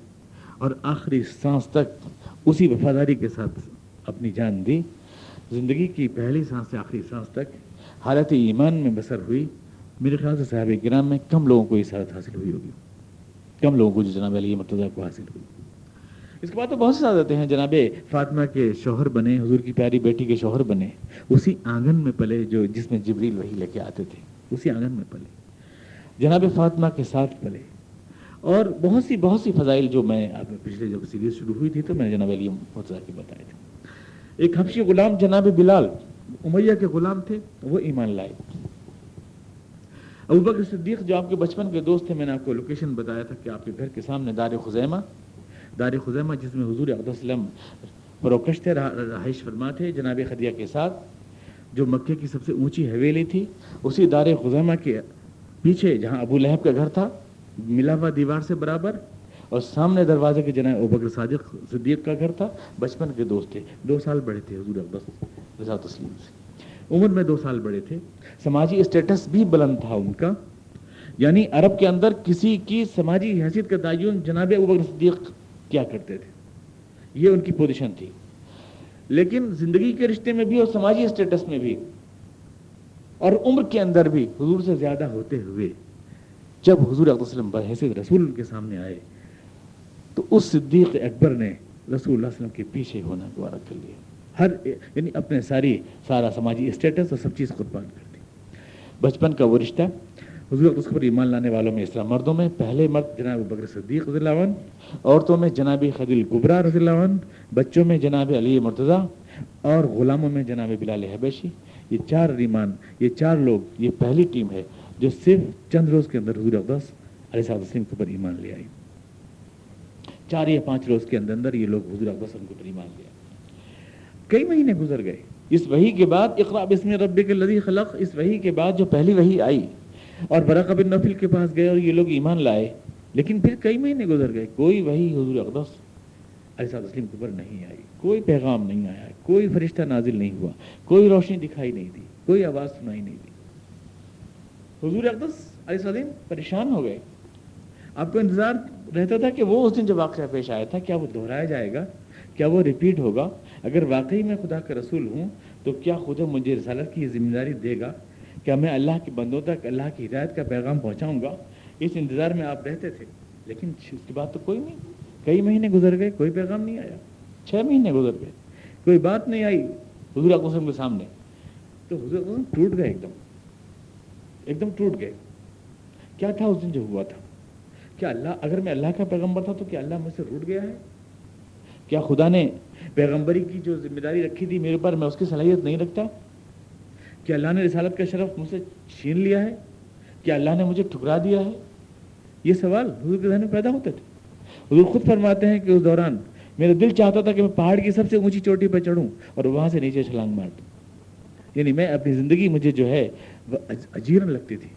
اور آخری سانس تک اسی وفاداری کے ساتھ اپنی جان دی۔ زندگی کی پہلی سانس سے آخری سانس تک حالت ایمان میں بسر ہوئی۔ میرے خیال سے صحابہ کرام میں کم لوگوں کو یہ حالت حاصل ہوئی ہوگی۔ کم لوگوں کو جو جناب علی مرتضیٰ کو حاصل ہوئی۔ اس کے بعد تو بہت سے سعادتیں ہیں، جناب فاطمہ کے شوہر بنے، حضور کی پیاری بیٹی کے شوہر بنے، اسی آنگن میں پلے جو جس میں جبریل وہی لے کے آتے تھے، اسی آنگن میں پلے۔ جناب فاطمہ کے ساتھ پلے۔ اور بہت سی بہت سی فضائل جو میں آپ پچھلے جب سیریز شروع ہوئی تھی تو میں نے جناب علی مرتضیٰ کے بتائے تھے ایک حبشی غلام جناب بلال، امیہ کے غلام تھے، وہ ایمان لائے۔ ابو بکر صدیق جو آپ کے بچپن کے دوست تھے، میں نے آپ کو لوکیشن بتایا تھا کہ آپ کے گھر کے سامنے دار خزیمہ دار خزیمہ جس میں حضور وسلم فروکشت رہائش فرما تھے، جناب خدیہ کے ساتھ، جو مکے کی سب سے اونچی حویلی تھی، اسی دار خزیمہ کے پیچھے جہاں ابو لہب کا گھر تھا، ملا ہوا دیوار سے برابر، اور سامنے دروازے کے جناب ابکر صادق صدیق کا گھر تھا، بچپن کے دوست تھے۔ دو سال بڑے تھے حضور اقدس رضا تسلیم سے۔ عمر میں دو سال بڑے تھے۔ سماجی اسٹیٹس بھی بلند تھا ان کا۔ یعنی عرب کے اندر کسی کی سماجی حیثیت کا تعین جناب ابکر صدیق کیا کرتے تھے۔ یہ ان کی پوزیشن تھی۔ لیکن زندگی کے رشتے میں بھی اور سماجی اسٹیٹس میں بھی اور عمر کے اندر بھی حضور سے زیادہ ہوتے ہوئے جب حضور وسلم بحیثیت رسول کے سامنے آئے، تو اس صدیق اکبر نے رسول اللہ علیہ وسلم کے پیچھے ہونا گوارا کر لیا۔ ہر یعنی اپنے ساری سارا سماجی اسٹیٹس اور سب چیز قربان کر دی۔ بچپن کا وہ رشتہ حضور اس پر ایمان لانے والوں میں اسلام مردوں میں، پہلے مرد جناب بکر صدیق رضی اللہ عنہ، عورتوں میں جناب خدیل قبرا رضی اللہ عنہ، بچوں میں جناب علی مرتضیٰ اور غلاموں میں جناب بلال حبیشی یہ چار ریمان یہ چار لوگ، یہ پہلی ٹیم ہے جو صرف چند روز کے اندر حضور اقدس علیہ صاحب وسلم کے اوپر ایمان لے آئی۔ چار یا پانچ روز کے اندر اندر یہ لوگ حضور اقدس کو اوپر ایمان لے آئے۔ کئی مہینے گزر گئے۔ اس وحی کے بعد اقرا بسم رب کے لذی خلق، اس وحی کے بعد جو پہلی وحی آئی اور برق بن نفل کے پاس گئے اور یہ لوگ ایمان لائے۔ لیکن پھر کئی مہینے گزر گئے۔ کوئی وہی حضور اقدس علیہ وسلم کے اوپر نہیں آئی۔ کوئی پیغام نہیں آیا۔ کوئی فرشتہ نازل نہیں ہوا۔ کوئی روشنی دکھائی نہیں دی۔ کوئی آواز سنائی نہیں دی۔ حضور اقدس علیہ السلام پریشان ہو گئے۔ آپ کو انتظار رہتا تھا کہ وہ اس دن جو واقعہ پیش آیا تھا، کیا وہ دہرایا جائے گا؟ کیا وہ ریپیٹ ہوگا؟ اگر واقعی میں خدا کا رسول ہوں، تو کیا خدا مجھے رسالت کی ذمہ داری دے گا؟ کیا میں اللہ کے بندوں تک، اللہ کی ہدایت کا پیغام پہنچاؤں گا، اس انتظار میں آپ رہتے تھے۔ لیکن اس کی بات تو کوئی نہیں۔ کئی مہینے گزر گئے، کوئی پیغام نہیں آیا۔ چھ مہینے گزر گئے۔ کوئی بات نہیں آئی۔ حضور اقسم کے سامنے۔ تو حضور اقسم ٹوٹ گئے ایک دم۔ ایک دم ٹوٹ گئے۔ کیا تھا اس دن جو ہوا تھا؟ کیا اللہ، اگر میں اللہ کا پیغمبر تھا تو کیا اللہ مجھ سے روٹ گیا ہے؟ کیا خدا نے پیغمبری کی جو ذمہ داری رکھی تھی میرے پر، میں اس کی صلاحیت نہیں رکھتا؟ کیا اللہ نے رسالت کا شرف مجھ سے چھین لیا ہے؟ کیا اللہ نے مجھے ٹھکرا دیا ہے؟ یہ سوال حضور کے ذہن میں پیدا ہوتے تھے۔ حضور خود فرماتے ہیں کہ اس دوران میرا دل چاہتا تھا کہ میں پہاڑ کی سب سے اونچی چوٹی پہ چڑھوں اور وہاں سے نیچے چھلانگ مار دوں۔ یعنی میں اپنی زندگی مجھے جو ہے وہ اجیرن لگتی تھی۔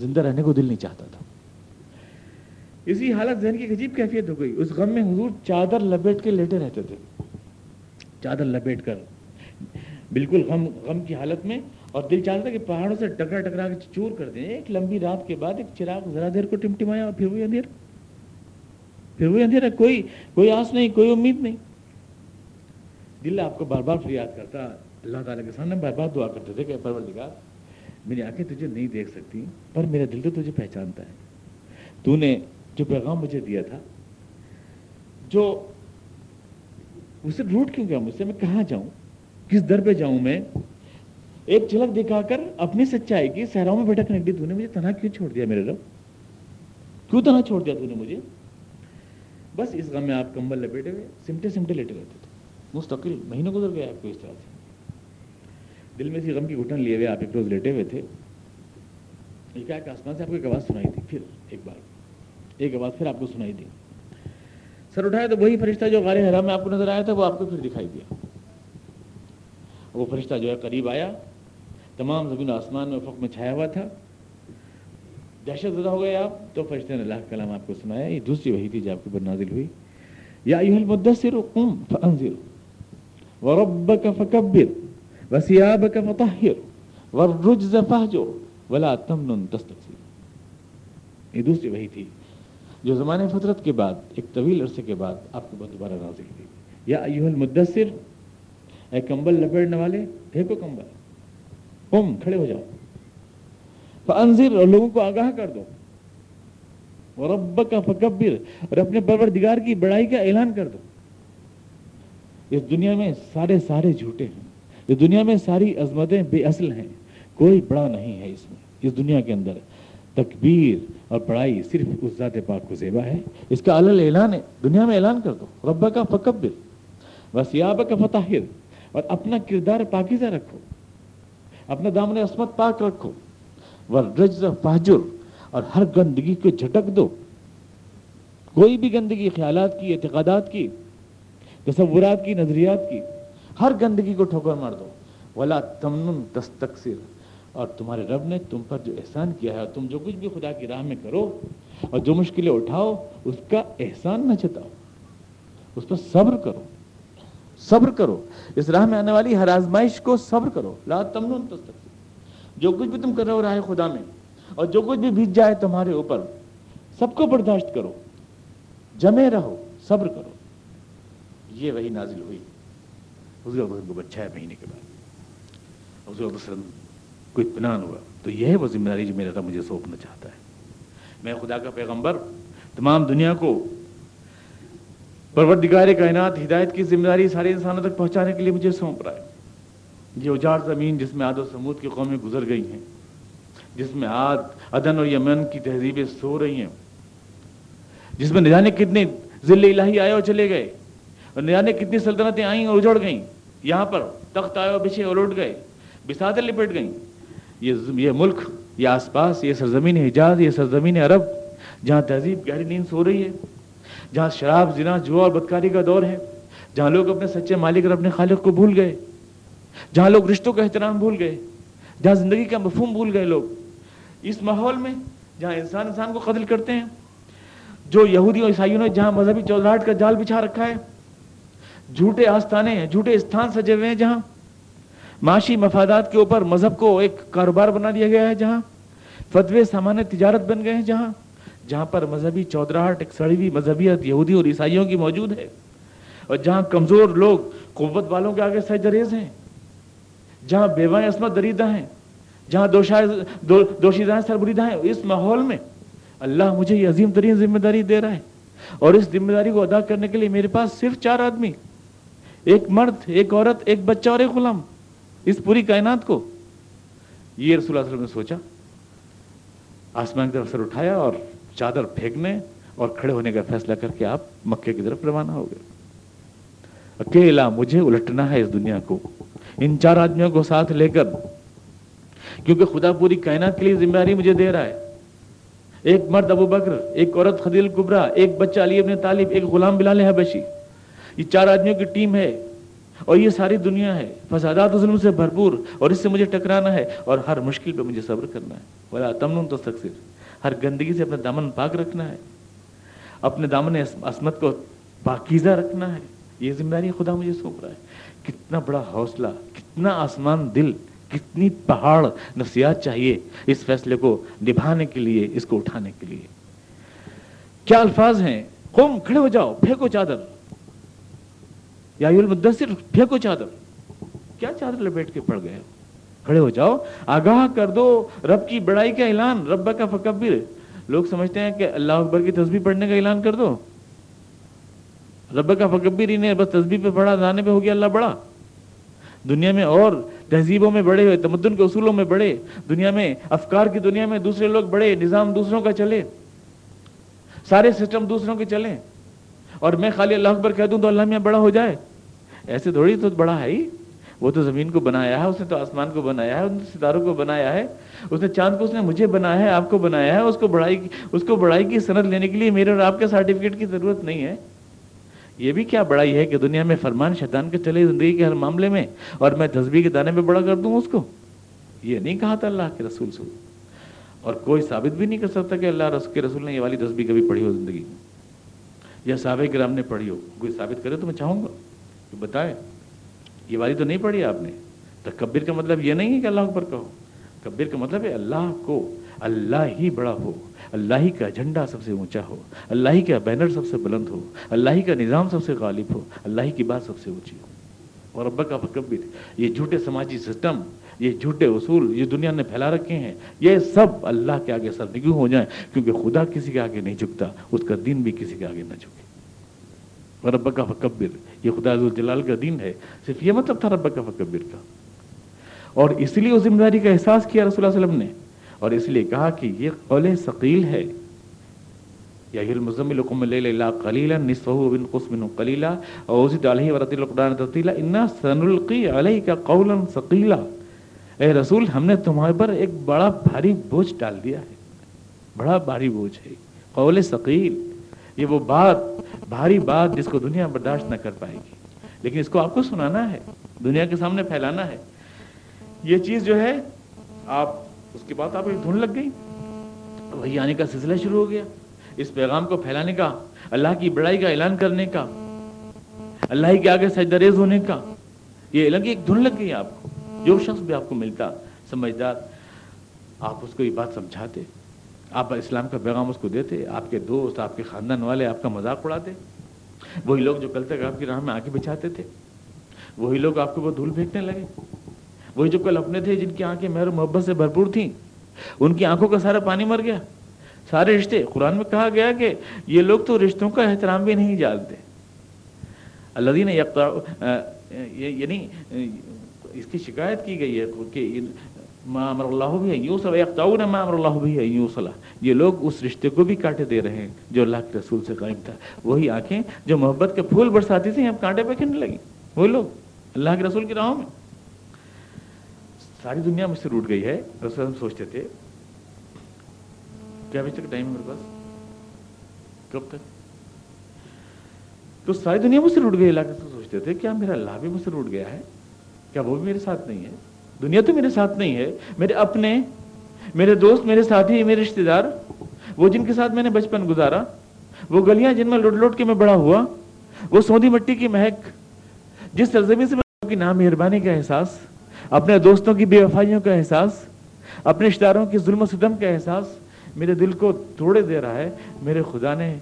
زندہ رہنے کو دل نہیں چاہتا تھا۔ اسی حالت ذہن کی عجیب کیفیت ہو گئی۔ اس غم میں حضور چادر لپیٹ کے لیٹے رہتے تھے۔ چادر لپیٹ کر۔ بالکل غم غم کی حالت میں اور دل چاہتا تھا کہ پہاڑوں سے ٹکرا ٹکرا کے چور کر دیں۔ ایک لمبی رات کے بعد ایک چراغ ذرا دیر کو ٹمٹمایا اور پھر وہی اندھیر پھر وہی اندھیرا۔ کوئی کوئی آس نہیں، کوئی امید نہیں۔ دل آپ کو بار بار فریاد کرتا۔ اللہ تعالیٰ کے سامنے بار بار دعا کرتے تھے کہ پروردگار، میری آنکھیں تجھے نہیں دیکھ سکتی، پر میرا دل تو تجھے پہچانتا ہے۔ تو نے جو پیغام مجھے دیا تھا، جو اسے روٹ کیوں گیا مجھ سے؟ میں کہاں جاؤں؟ کس در پہ جاؤں میں؟ ایک جھلک دکھا کر اپنی سچائی کی صحراؤں میں بھٹکنے کے لیے تو نے مجھے تنہا کیوں چھوڑ دیا میرے رب؟ کیوں تنہا چھوڑ دیا تو نے مجھے؟ بس اس غم میں آپ کمبل لپیٹے ہوئے، سمٹے سمٹے لیٹے رہتے تھے۔ مستقل مہینوں گزر گئے آپ کو اس طرح سے۔ دل میں سی غم کی گھٹن لیے ہوئے آپ ایک روز لیٹے ہوئے تھے۔ ایک آئے آسمان سے آپ کو ایک آواز سنائی تھی، پھر ایک بار۔ ایک آواز پھر آپ کو سنائی دی۔ سر اٹھایا تو وہی فرشتہ جو غار حرام میں آپ کو نظر آیا تھا، وہ آپ کو پھر دکھائی دیا۔ وہ فرشتہ جو ہے قریب آیا۔ تمام زمین و آسمان میں افق میں چھایا ہوا تھا۔ دہشت زدہ ہو گئے آپ۔ تو فرشتے نے اللہ کلام آپ کو سنایا۔ یہ دوسری وہی تھی جو آپ کے اوپر نازل ہوئی۔ یا ایوہ المدثر قم فانذر۔ وربک فکبر۔ وسیابک فطہر۔ والرجز فہجر ولا تمنن تستکسر یہ دوسری وہی تھی جو زمانے فطرت کے بعد، ایک طویل عرصے کے بعد آپ کو دوبارہ نازل ہوئی۔ یا ایوہ المدثر۔ اے کمبل لپیٹنے والے پھینکو کمبل۔ قم کھڑے ہو جاؤ۔ فانذر اور لوگوں کو آگاہ کر دو۔ وربک فکبر۔ اور اپنے پروردگار کی بڑائی کا اعلان کر دو۔ اس دنیا میں سارے سارے جھوٹے ہیں۔ اس دنیا میں ساری عظمتیں بے اصل ہیں۔ کوئی بڑا نہیں ہے اس میں۔ اس دنیا کے اندر تکبیر اور بڑائی صرف اس ذات پاک کو زیبا ہے۔ اس کا علل اعلان ہے۔ دنیا میں اعلان کر دو۔ رب کا فکبر۔ وسیاب کا فتح اور اپنا کردار پاکیزہ رکھو۔ اپنا دامن عصمت پاک رکھو۔ ورجز فاجر، اور ہر گندگی کو جھٹک دو۔ کوئی بھی گندگی خیالات کی، اعتقادات کی، تصورات کی، نظریات کی، ہر گندگی کو ٹھوکر مار دو۔ ولا تمن تستکثر اور تمہارے رب نے تم پر جو احسان کیا ہے تم جو کچھ بھی خدا کی راہ میں کرو، اور جو مشکلیں اٹھاؤ، اس کا احسان نہ چتاؤ اس پر صبر کرو۔ صبر کرو۔ اس راہ میں آنے والی ہر آزمائش کو صبر کرو۔ لا تمن تستکثر جو کچھ بھی تم کر رہے ہو راہ خدا میں، اور جو کچھ بھی بیت جائے تمہارے اوپر، سب کو برداشت کرو۔ جمے رہو، صبر کرو۔ یہ وہی نازل ہوئی۔ حضور کو بچہ ہے مہینے کے بعد۔ حضور وسلم کو اطمینان ہوا۔ تو یہ ہے وہ ذمہ داری جو میرا رب مجھے سونپنا چاہتا ہے۔ میں خدا کا پیغمبر، تمام دنیا کو پروردگار کائنات ہدایت کی ذمہ داری سارے انسانوں تک پہنچانے کے لیے مجھے سونپ رہا ہے۔ یہ اجاڑ زمین جس میں آد و سمود کی قومیں گزر گئی ہیں، جس میں آد ادن اور یمن کی تہذیبیں سو رہی ہیں، جس میں نہ جانے کتنے ضلع الہی آئے اور چلے گئے، اور نہ جانے کتنی سلطنتیں آئیں اور اجڑ گئیں۔ یہاں پر تخت آئے اور بچھے اور اٹھ گئے بسادیں لپٹ گئیں۔ یہ یہ ملک، یہ آس پاس، یہ سرزمین حجاز، یہ سرزمین عرب، جہاں تہذیب گہری نیند سو رہی ہے۔ جہاں شراب، زنا جو اور بدکاری کا دور ہے، جہاں لوگ اپنے سچے مالک اور اپنے خالق کو بھول گئے، جہاں لوگ رشتوں کا احترام بھول گئے، جہاں زندگی کا مفہوم بھول گئے لوگ۔ اس ماحول میں جہاں انسان انسان کو قتل کرتے ہیں، جو یہودی اور عیسائیوں نے جہاں مذہبی چودراہٹ کا جال بچھا رکھا ہے، جھوٹے آستانے ہیں، جھوٹے استھان سجے ہوئے ہیں، جہاں معاشی مفادات کے اوپر مذہب کو ایک کاروبار بنا دیا گیا ہے، جہاں فتوے سامان تجارت بن گئے ہیں، جہاں جہاں پر مذہبی چودراہٹ، ایک سڑی ہوئی مذہبیت یہودی اور عیسائیوں کی موجود ہے، اور جہاں کمزور لوگ قوت والوں کے آگے سجریز ہیں، جہاں بیوائیں عصمت دریدہ ہیں، جہاں دوشیدہ سربریدہ ہیں، اس ماحول میں اللہ مجھے یہ عظیم ترین ذمہ داری دے رہا ہے، اور اس ذمہ داری کو ادا کرنے کے لیے میرے پاس صرف چار آدمی، ایک مرد، ایک عورت، ایک بچہ اور ایک غلام، اس پوری کائنات کو۔ یہ رسول اللہ علیہ وسلم نے سوچا، آسمان کی طرف سر اٹھایا اور چادر پھینکنے اور کھڑے ہونے کا فیصلہ کر کے آپ مکے کی طرف روانہ ہو گئے۔ اکیلا مجھے الٹنا ہے اس دنیا کو، ان چار آدمیوں کو ساتھ لے کر، کیونکہ خدا پوری کائنات کے لیے ذمہ داری مجھے دے رہا ہے۔ ایک مرد ابو بکر، ایک عورت خدیل کبرا، ایک بچہ علی ابن طالب، ایک غلام بلال حبشی۔ یہ چار آدمیوں کی ٹیم ہے اور یہ ساری دنیا ہے۔ فسادات و ظلم سے بھرپور اور اس سے مجھے ٹکرانا ہے اور ہر مشکل پہ مجھے صبر کرنا ہے۔ بولا تمن تو سکسر ہر گندگی سے اپنا دامن پاک رکھنا ہے۔ اپنے دامن عصمت کو پاکیزہ رکھنا ہے۔ یہ ذمہ داری خدا مجھے سونپ رہا ہے۔ کتنا بڑا حوصلہ، کتنا آسمان دل، کتنی پہاڑ نفسیات چاہیے اس فیصلے کو نبھانے کے لیے، اس کو اٹھانے کے لیے۔ کیا الفاظ ہیں؟ قوم کھڑے ہو جاؤ، پھینکو چادر۔ یا المدثر، پھینکو چادر۔ کیا چادر لپیٹ کے پڑ گئے کھڑے ہو جاؤ، آگاہ کر دو، رب کی بڑائی کا اعلان رب کا فکبر۔ لوگ سمجھتے ہیں کہ اللہ اکبر کی تصویر پڑھنے کا اعلان کر دو۔ رب کا فکبر ہی نہیں بس تصویر پہ پڑھا، جانے پہ ہو گیا اللہ بڑا۔ دنیا میں اور تہذیبوں میں بڑے ہوئے، تمدن کے اصولوں میں بڑے دنیا میں افکار کی دنیا میں دوسرے لوگ بڑے نظام دوسروں کا چلے۔ سارے سسٹم دوسروں کے چلے۔ اور میں خالی اللہ اکبر کہہ دوں تو اللہ میں بڑا ہو جائے۔ ایسے تھوڑی تو بڑا ہے ہی۔ وہ تو زمین کو بنایا ہے، اس نے تو آسمان کو بنایا ہے اس نے ستاروں کو بنایا ہے۔ اس نے چاند کو، اس نے مجھے بنایا ہے، آپ کو بنایا ہے۔ اس کو بڑائی اس کو بڑائی کی صنعت لینے کے لیے میرے اور آپ کے سرٹیفکیٹ کی ضرورت نہیں ہے۔ یہ بھی کیا بڑائی ہے کہ دنیا میں فرمان شیطان کے چلے زندگی کے ہر معاملے میں اور میں تصویر کے دانے پہ بڑا کر دوں اس کو؟ یہ نہیں کہا تھا اللہ کے رسول سے۔ اور کوئی ثابت بھی نہیں کر سکتا کہ اللہ رسول کے رسول نے یہ والی تصویر کبھی پڑھی ہو زندگی میں۔ یا صحابہ کرام نے پڑھی ہو۔ کوئی ثابت کرے تو میں چاہوں گا کہ بتائے۔ یہ والی تو نہیں پڑھی آپ نے؟ تو کبر کا مطلب یہ نہیں ہے کہ اللہ اوپر کہو۔ کبر کا مطلب ہے اللہ کو، اللہ ہی بڑا ہو، اللہ ہی کا جھنڈا سب سے اونچا ہو، اللہ ہی کا بینر سب سے بلند ہو، اللہ ہی کا نظام سب سے غالب ہو، اللہ ہی کی بات سب سے اونچی ہو۔ اور ابا کا فکبر یہ جھوٹے سماجی سسٹم یہ جھوٹے اصول، یہ دنیا نے پھیلا رکھے ہیں، یہ سب اللہ کے آگے سر نگو ہو جائیں، کیونکہ خدا کسی کے آگے نہیں جھکتا، اس کا دین بھی کسی کے آگے نہ جھکے۔ رب کا فکبر، یہ خدا جلال کا دین ہے، صرف یہ مطلب تھا رب کا فکبر کا۔ اور اس لیے اس ذمہ داری کا احساس کیا رسول اللہ علیہ وسلم نے۔ اور اس لیے کہا کہ یہ قول ثقیل ہے۔ یا المزمل قم اللیل الا قلیلا نصفه وانقص منه قلیلا او زد علیہ ورتل القرآن ترتیلا انا سنلقی علیک قولا ثقیلا۔ اے رسول، ہم نے تمہارے پر ایک بڑا بھاری بوجھ ڈال دیا ہے۔ بڑا بھاری بوجھ ہے۔ قول ثقیل، یہ وہ بات بھاری بات جس کو دنیا برداشت نہ کر پائے گی۔ لیکن اس کو آپ کو سنانا ہے، دنیا کے سامنے پھیلانا ہے۔ یہ چیز جو ہے، آپ، اس کے بعد آپ ایک دھن لگ گئی وہی آنے کا سلسلہ شروع ہو گیا۔ اس پیغام کو پھیلانے کا، اللہ کی بڑائی کا اعلان کرنے کا، اللہ ہی کے آگے سجدریز ہونے کا، یہ الگ ایک دھن لگ گئی آپ کو۔ جو شخص بھی آپ کو ملتا، سمجھدار، آپ اس کو یہ بات سمجھاتے۔ آپ اسلام کا پیغام اس کو دیتے، آپ کے دوست، آپ کے خاندان والے آپ کا مذاق اڑاتے وہی لوگ جو کل تک آپ کی راہ میں آنکھیں بچھاتے تھے، وہی لوگ آپ کو وہ دھول پھینکنے لگے۔ وہی جو کل اپنے تھے جن کی آنکھیں مہر و محبت سے بھرپور تھیں، ان کی آنکھوں کا سارا پانی مر گیا۔ سارے رشتے، قرآن میں کہا گیا کہ یہ لوگ تو رشتوں کا احترام بھی نہیں جانتے۔ اللہ دین یعنی اس کی شکایت کی گئی ہے کہ مامر اللہ بھی ہے یوں صلاح یکتاؤ نہ مامر اللہ بھی ہے یوں صلاح یہ لوگ اس رشتے کو بھی کاٹے دے رہے ہیں جو اللہ کے رسول سے قائم تھا. وہی آنکھیں جو محبت کے پھول برساتی تھیں، اب کانٹے پہ کھلنے لگی. وہی لوگ اللہ کے رسول کی راہوں میں. ساری دنیا مجھ سے روٹ گئی ہے. رسول ہم سوچتے تھے، کیا بجے تک ٹائم میرے پاس؟ کب تک؟ تو ساری دنیا مجھ سے روٹ گئی علاقے سے سوچتے تھے، کیا میرا اللہ بھی مجھ سے روٹ گیا ہے؟ کیا وہ بھی میرے ساتھ نہیں ہے؟ دنیا تو میرے ساتھ نہیں ہے، میرے اپنے، میرے دوست، میرے ساتھی، میرے رشتے دار وہ جن کے ساتھ میں نے بچپن گزارا، وہ گلیاں جن میں لوٹ لوٹ کے میں بڑا ہوا، وہ سوندی مٹی کی مہک، جس سرزمین سے میں کی نام مہربانی کا احساس، اپنے دوستوں کی بے وفائیوں کا احساس، اپنے رشتے داروں کی ظلم و ستم کا احساس، میرے دل کو توڑے دے رہا ہے، میرے خدا نے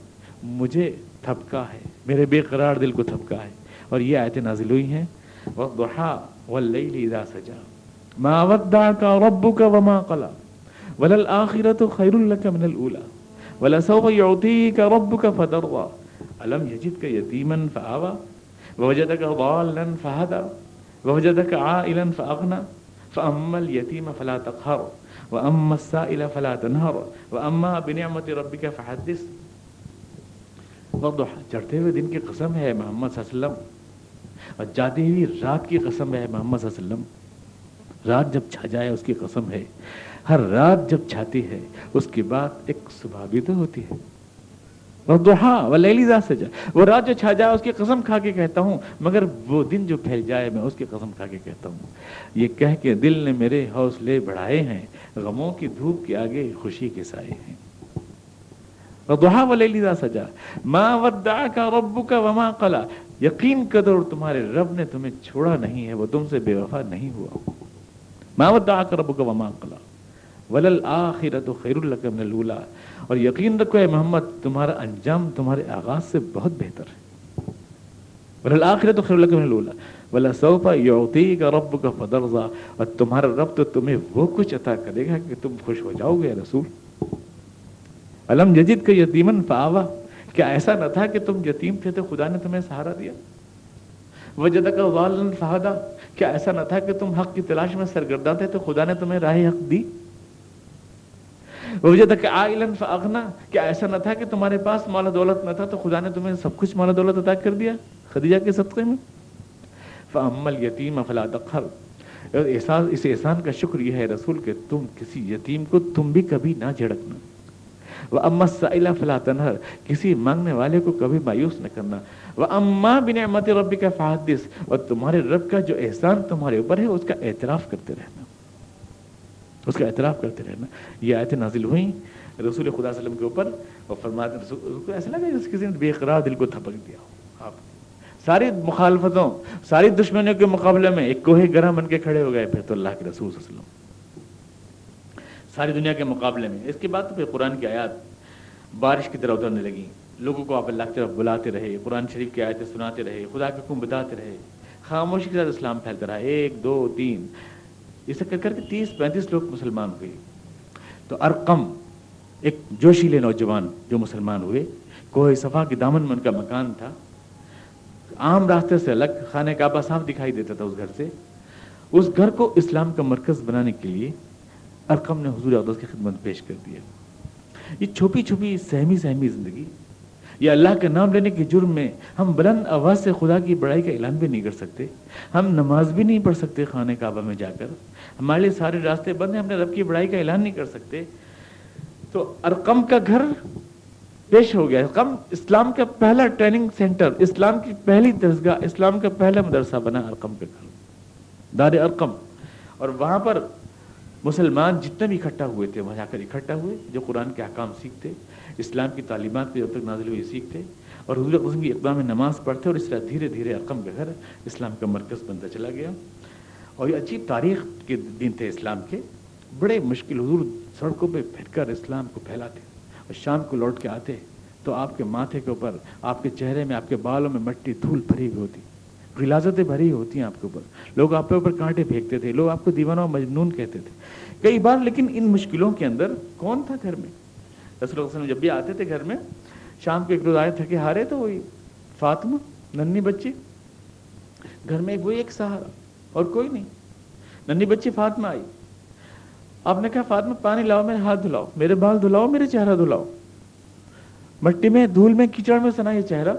مجھے تھپکا ہے، میرے بے قرار دل کو تھپکا ہے، اور یہ آیتیں نازل ہوئی ہیں۔ والليل إذا سجى۔ ما ودعك ربك وما قلى. وللآخرة خير لك من الأولى. ولسوف يعطيك ربك فترضى. ألم يجدك يتيما فآوى ووجدك ضالا فهدى. ووجدك عائلا فأغنى. فأما اليتيم فلا تقهر. وأما السائل فلا تنهر. وأما بنعمة ربك فحدث. وضح چڑھتے ہوئے دن کی قسم ہے محمد صلی اللہ علیہ وسلم. اور جاتی ہوئی رات کی قسم ہے محمد صلی اللہ علیہ وسلم. رات جب چھا جائے اس کی قسم ہے، ہر رات جب چھاتی ہے، اس کے بعد ایک صبح بھی تو ہوتی ہے۔ وہ لیلی سے جائے وہ رات جو چھا جائے، اس کی قسم کھا کے کہتا ہوں، مگر وہ دن جو پھیل جائے، میں اس کی قسم کھا کے کہتا ہوں۔ یہ کہہ کے دل نے میرے حوصلے بڑھائے ہیں، غموں کی دھوپ کے آگے خوشی کے سائے ہیں۔ سجا ماں ودا کا ربو کا وما کلا یقین قدر، تمہارے رب نے تمہیں چھوڑا نہیں ہے، وہ تم سے بے وفا نہیں ہوا۔ ماوت رب کا وما کلا ولل آخرت خیر اللہ من الاولا اور یقین رکھو اے محمد، تمہارا انجام، تمہارے آغاز سے بہت بہتر ہے. ولل آخرت خیر اللہ من الاولا بلا صوفہ یوتی کا رب کا فدرزا. اور تمہارا رب تو تمہیں وہ کچھ عطا کرے گا کہ تم خوش ہو جاؤ گے رسول. علم ججید کا یتیمن فاوا کیا ایسا نہ تھا کہ تم یتیم تھے تو خدا نے تمہیں سہارا دیا؟ وجد کا والن فہدا کیا ایسا نہ تھا کہ تم حق کی تلاش میں سرگردہ تھے تو خدا نے تمہیں راہ حق دی؟ وجد کا آئلن فاغنا کیا ایسا نہ تھا کہ تمہارے پاس مال دولت نہ تھا تو خدا نے تمہیں سب کچھ مال دولت عطا کر دیا؟ خدیجہ کے صدقے میں؟ فعمل یتیم فلا تقہر احساس، اس احسان کا شکر یہ ہے رسول کہ تم کسی یتیم کو تم بھی کبھی نہ جھڑکنا۔ وہ اما سلا فلا تنہر کسی مانگنے والے کو کبھی مایوس نہ کرنا۔ وہ اما بن ربی کا فحدث اور تمہارے رب کا جو احسان تمہارے اوپر ہے اس کا اعتراف کرتے رہنا اس کا اعتراف کرتے رہنا یہ آیتیں نازل ہوئیں رسول خدا وسلم کے اوپر اور فرماتے رسول کو ایسا لگا جس کسی نے بے قرار دل کو تھپک دیا ہو آپ ساری مخالفتوں ساری دشمنیوں کے مقابلے میں ایک کوہ گرہ بن کے کھڑے ہو گئے پھر تو اللہ کے رسول صلی اللہ علیہ وسلم ساری دنیا کے مقابلے میں اس کے بعد تو پھر قرآن کی آیات بارش کی طرح اترنے لگی۔ لوگوں کو آپ اللہ کی طرف بلاتے رہے، قرآن شریف کی آیتیں سناتے رہے، خدا کے حکم بتاتے رہے۔ خاموشی کے ساتھ اسلام پھیلتا رہا۔ ایک، دو، تین۔ اسے کر کر کے تیس، پینتیس لوگ مسلمان ہوئے۔ تو ارقم، ایک جوشیلے نوجوان جو مسلمان ہوئے۔ کوہ صفا کے دامن میں ان کا مکان تھا۔ عام راستے سے الگ خانہ کعبہ صاف دکھائی دیتا تھا اس گھر سے۔ اس گھر کو اسلام کا مرکز بنانے کے لیے ارقم نے حضور اقدس کی خدمت پیش کر دیا۔ یہ چھپی چھپی سہمی سہمی زندگی۔ یہ اللہ کا نام لینے کے جرم میں ہم بلند آواز سے خدا کی بڑائی کا اعلان بھی نہیں کر سکتے۔ ہم نماز بھی نہیں پڑھ سکتے خانہ کعبہ میں جا کر۔ ہمارے لیے سارے راستے بند ہیں، ہم نے رب کی بڑائی کا اعلان نہیں کر سکتے۔ تو ارقم کا گھر پیش ہو گیا۔ ارقم اسلام کا پہلا ٹریننگ سینٹر، اسلام کی پہلی درسگاہ، اسلام کا پہلا مدرسہ بنا ارقم کا گھر، دار ارقم۔ اور وہاں پر مسلمان جتنے بھی اکٹھا ہوئے تھے، وہاں جا کر اکٹھا ہوئے، جو قرآن کے احکام سیکھتے۔ اسلام کی تعلیمات پہ جب تک نازل ہوئی سیکھتے اور حضور قسم کی اقدام نماز پڑھتے اور اس طرح دھیرے دھیرے ارقم کا گھر اسلام کا مرکز بنتا چلا گیا۔ اور یہ عجیب تاریخ کے دن تھے اسلام کے۔ بڑے مشکل حضور سڑکوں پہ پھر کر اسلام کو پھیلاتے اور شام کو لوٹ کے آتے تو آپ کے ماتھے کے اوپر، آپ کے چہرے میں، آپ کے بالوں میں مٹی دھول بھری ہوئی ہوتی، غلازتیں بھری ہوتی ہیں آپ کے اوپر۔ لوگ آپ کے اوپر کانٹے پھینکتے تھے، لوگ آپ کو دیوانہ مجنون کہتے تھے۔ کئی بار لیکن ان مشکلوں کے اندر کون تھا گھر میں؟ رسول اللہ وسلم جب بھی آتے تھے گھر میں، شام کے ایک روز آئے تھکے ہارے تو وہی فاطمہ، ننی بچی۔ گھر میں وہی ایک سہارا اور کوئی نہیں۔ ننی بچی فاطمہ آئی۔ آپ نے کہا، فاطمہ، پانی لاؤ، میرے ہاتھ دھلاؤ، میرے بال دھلاؤ، میرے چہرہ دھلاؤ۔ مٹی میں دھول میں کیچڑ میں سنا یہ چہرہ۔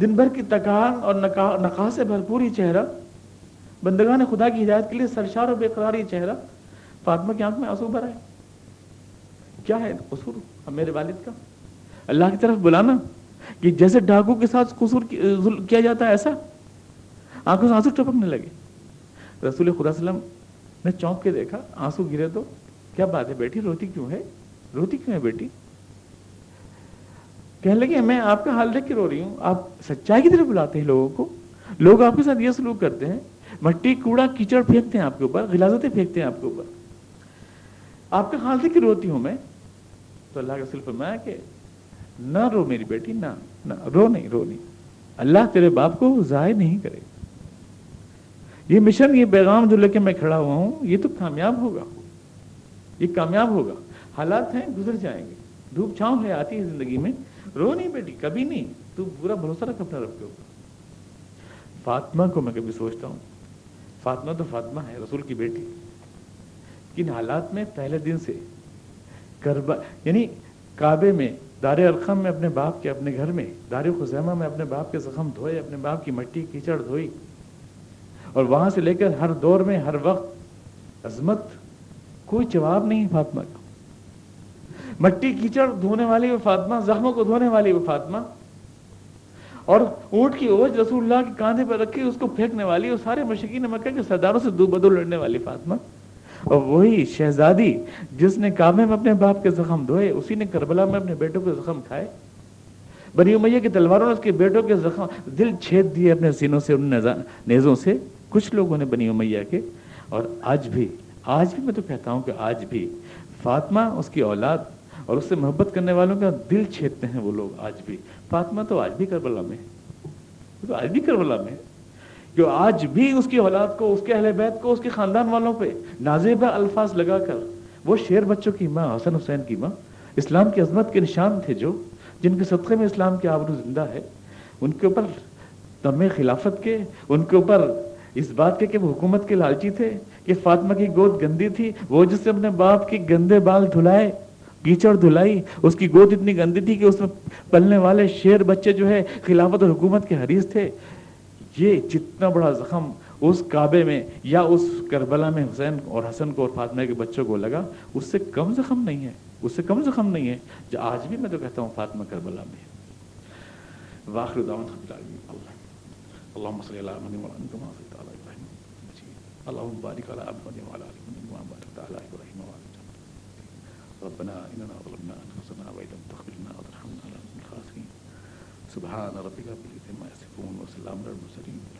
دن بھر کی تکان اور نقاہ سے بھرپور یہ چہرہ۔ بندگان خدا کی ہدایت کے لیے سرشار و بے قرار یہ چہرہ۔ فاطمہ کی آنکھ میں آنسو بھرا ہے کیا ہے قصور میرے والد کا؟ اللہ کی طرف بلانا کہ جیسے ڈاکو کے ساتھ قصور کیا جاتا ہے ایسا؟ آنکھوں سے آنسو ٹپکنے لگے۔ رسول خدا وسلم نے چونک کے دیکھا، آنسو گرے تو کیا بات ہے بیٹی؟ روتی کیوں ہے؟ روتی کیوں ہے بیٹی؟ کہنے لگے، میں آپ کا حال دیکھ کے رو رہی ہوں۔ آپ سچائی کی طرف بلاتے ہیں لوگوں کو۔ لوگ آپ کے ساتھ یہ سلوک کرتے ہیں، مٹی، کوڑا، کیچڑ پھینکتے ہیں آپ کے اوپر، غلازتیں پھینکتے ہیں آپ کے اوپر۔ آپ کا حال دیکھ کے روتی ہوں میں۔ تو اللہ کا سل فرمایا کہ نہ رو میری بیٹی، نہ نہ، رو نہیں رو نہیں۔ اللہ تیرے باپ کو ضائع نہیں کرے۔ یہ مشن، یہ پیغام جو لے کے میں کھڑا ہوا ہوں، یہ تو کامیاب ہوگا۔ یہ کامیاب ہوگا۔ حالات ہیں، گزر جائیں گے۔ دھوپ چھاؤں ہے آتی ہے زندگی میں۔ رو نہیں بیٹی، کبھی نہیں۔ تو پورا بھروسہ رکھ اپنا رب کے اوپر۔ فاطمہ کو میں کبھی سوچتا ہوں۔ فاطمہ تو فاطمہ ہے، رسول کی بیٹی۔ کن حالات میں؟ پہلے دن سے۔ کربا یعنی کعبے میں دار ارقم میں اپنے باپ کے اپنے گھر میں، دار خزیمہ میں اپنے باپ کے زخم دھوئے، اپنے باپ کی مٹی کیچڑ دھوئی۔ اور وہاں سے لے کر ہر دور میں، ہر وقت عظمت، کوئی جواب نہیں فاطمہ کا مٹی کیچڑ دھونے والی وہ فاطمہ، زخموں کو دھونے والی وہ فاطمہ۔ اور اونٹ کی اوج رسول اللہ کے کاندھے پر رکھی، اس کو پھینکنے والی وہ سارے مشکین مکہ کے سرداروں سے دو بدو لڑنے والی فاطمہ۔ اور وہی شہزادی جس نے کعبے میں اپنے باپ کے زخم دھوئے، اسی نے کربلا میں اپنے بیٹوں کے زخم کھائے۔ بنی امیہ کی تلواروں نے اس کے بیٹوں کے زخم دل چھید دیے اپنے سینوں سے، ان نیزوں سے۔ کچھ لوگوں نے بنی امیہ کے۔ اور آج بھی آج بھی میں تو کہتا ہوں کہ آج بھی فاطمہ، اس کی اولاد اور اس سے محبت کرنے والوں کا دل چھیدتے ہیں وہ لوگ آج بھی۔ فاطمہ تو آج بھی کربلا میں تو آج بھی کربلا میں کہ آج بھی اس کی اولاد کو، اس کے اہل بیت کو، اس کے خاندان والوں پہ نازیبہ الفاظ لگا کر، وہ شیر بچوں کی ماں، حسن حسین کی ماں، اسلام کی عظمت کے نشان تھے جو، جن کے صدقے میں اسلام کی آبرو زندہ ہے، ان کے اوپر تم خلافت کے، ان کے اوپر اس بات کے کہ وہ حکومت کے لالچی تھے کہ فاطمہ کی گود گندی تھی، وہ جس سے اپنے باپ کے گندے بال دھلائے، کیچڑ دھلائی، اس کی گود اتنی گندی تھی کہ اس میں پلنے والے شیر بچے جو ہے خلافت اور حکومت کے حریث تھے۔ یہ جتنا بڑا زخم اس کعبے میں یا اس کربلا میں حسین اور حسن کو اور فاطمہ کے بچوں کو لگا، اس سے کم زخم نہیں ہے، اس سے کم زخم نہیں ہے جو آج بھی میں تو کہتا ہوں فاطمہ کربلا میں واخر دعوت اللہ۔ اللهم صل على محمد وعلى ال محمد وعلى ال ابراهيم اللهم بارك على محمد وعلى ال محمد كما باركت على ابراهيم وعلى ال ربنا اننا ظلمنا انفسنا وان لم تغفر لنا وترحمنا لنكن من الخاسرين سبحان ربك رب العزه عما يصفون وسلام على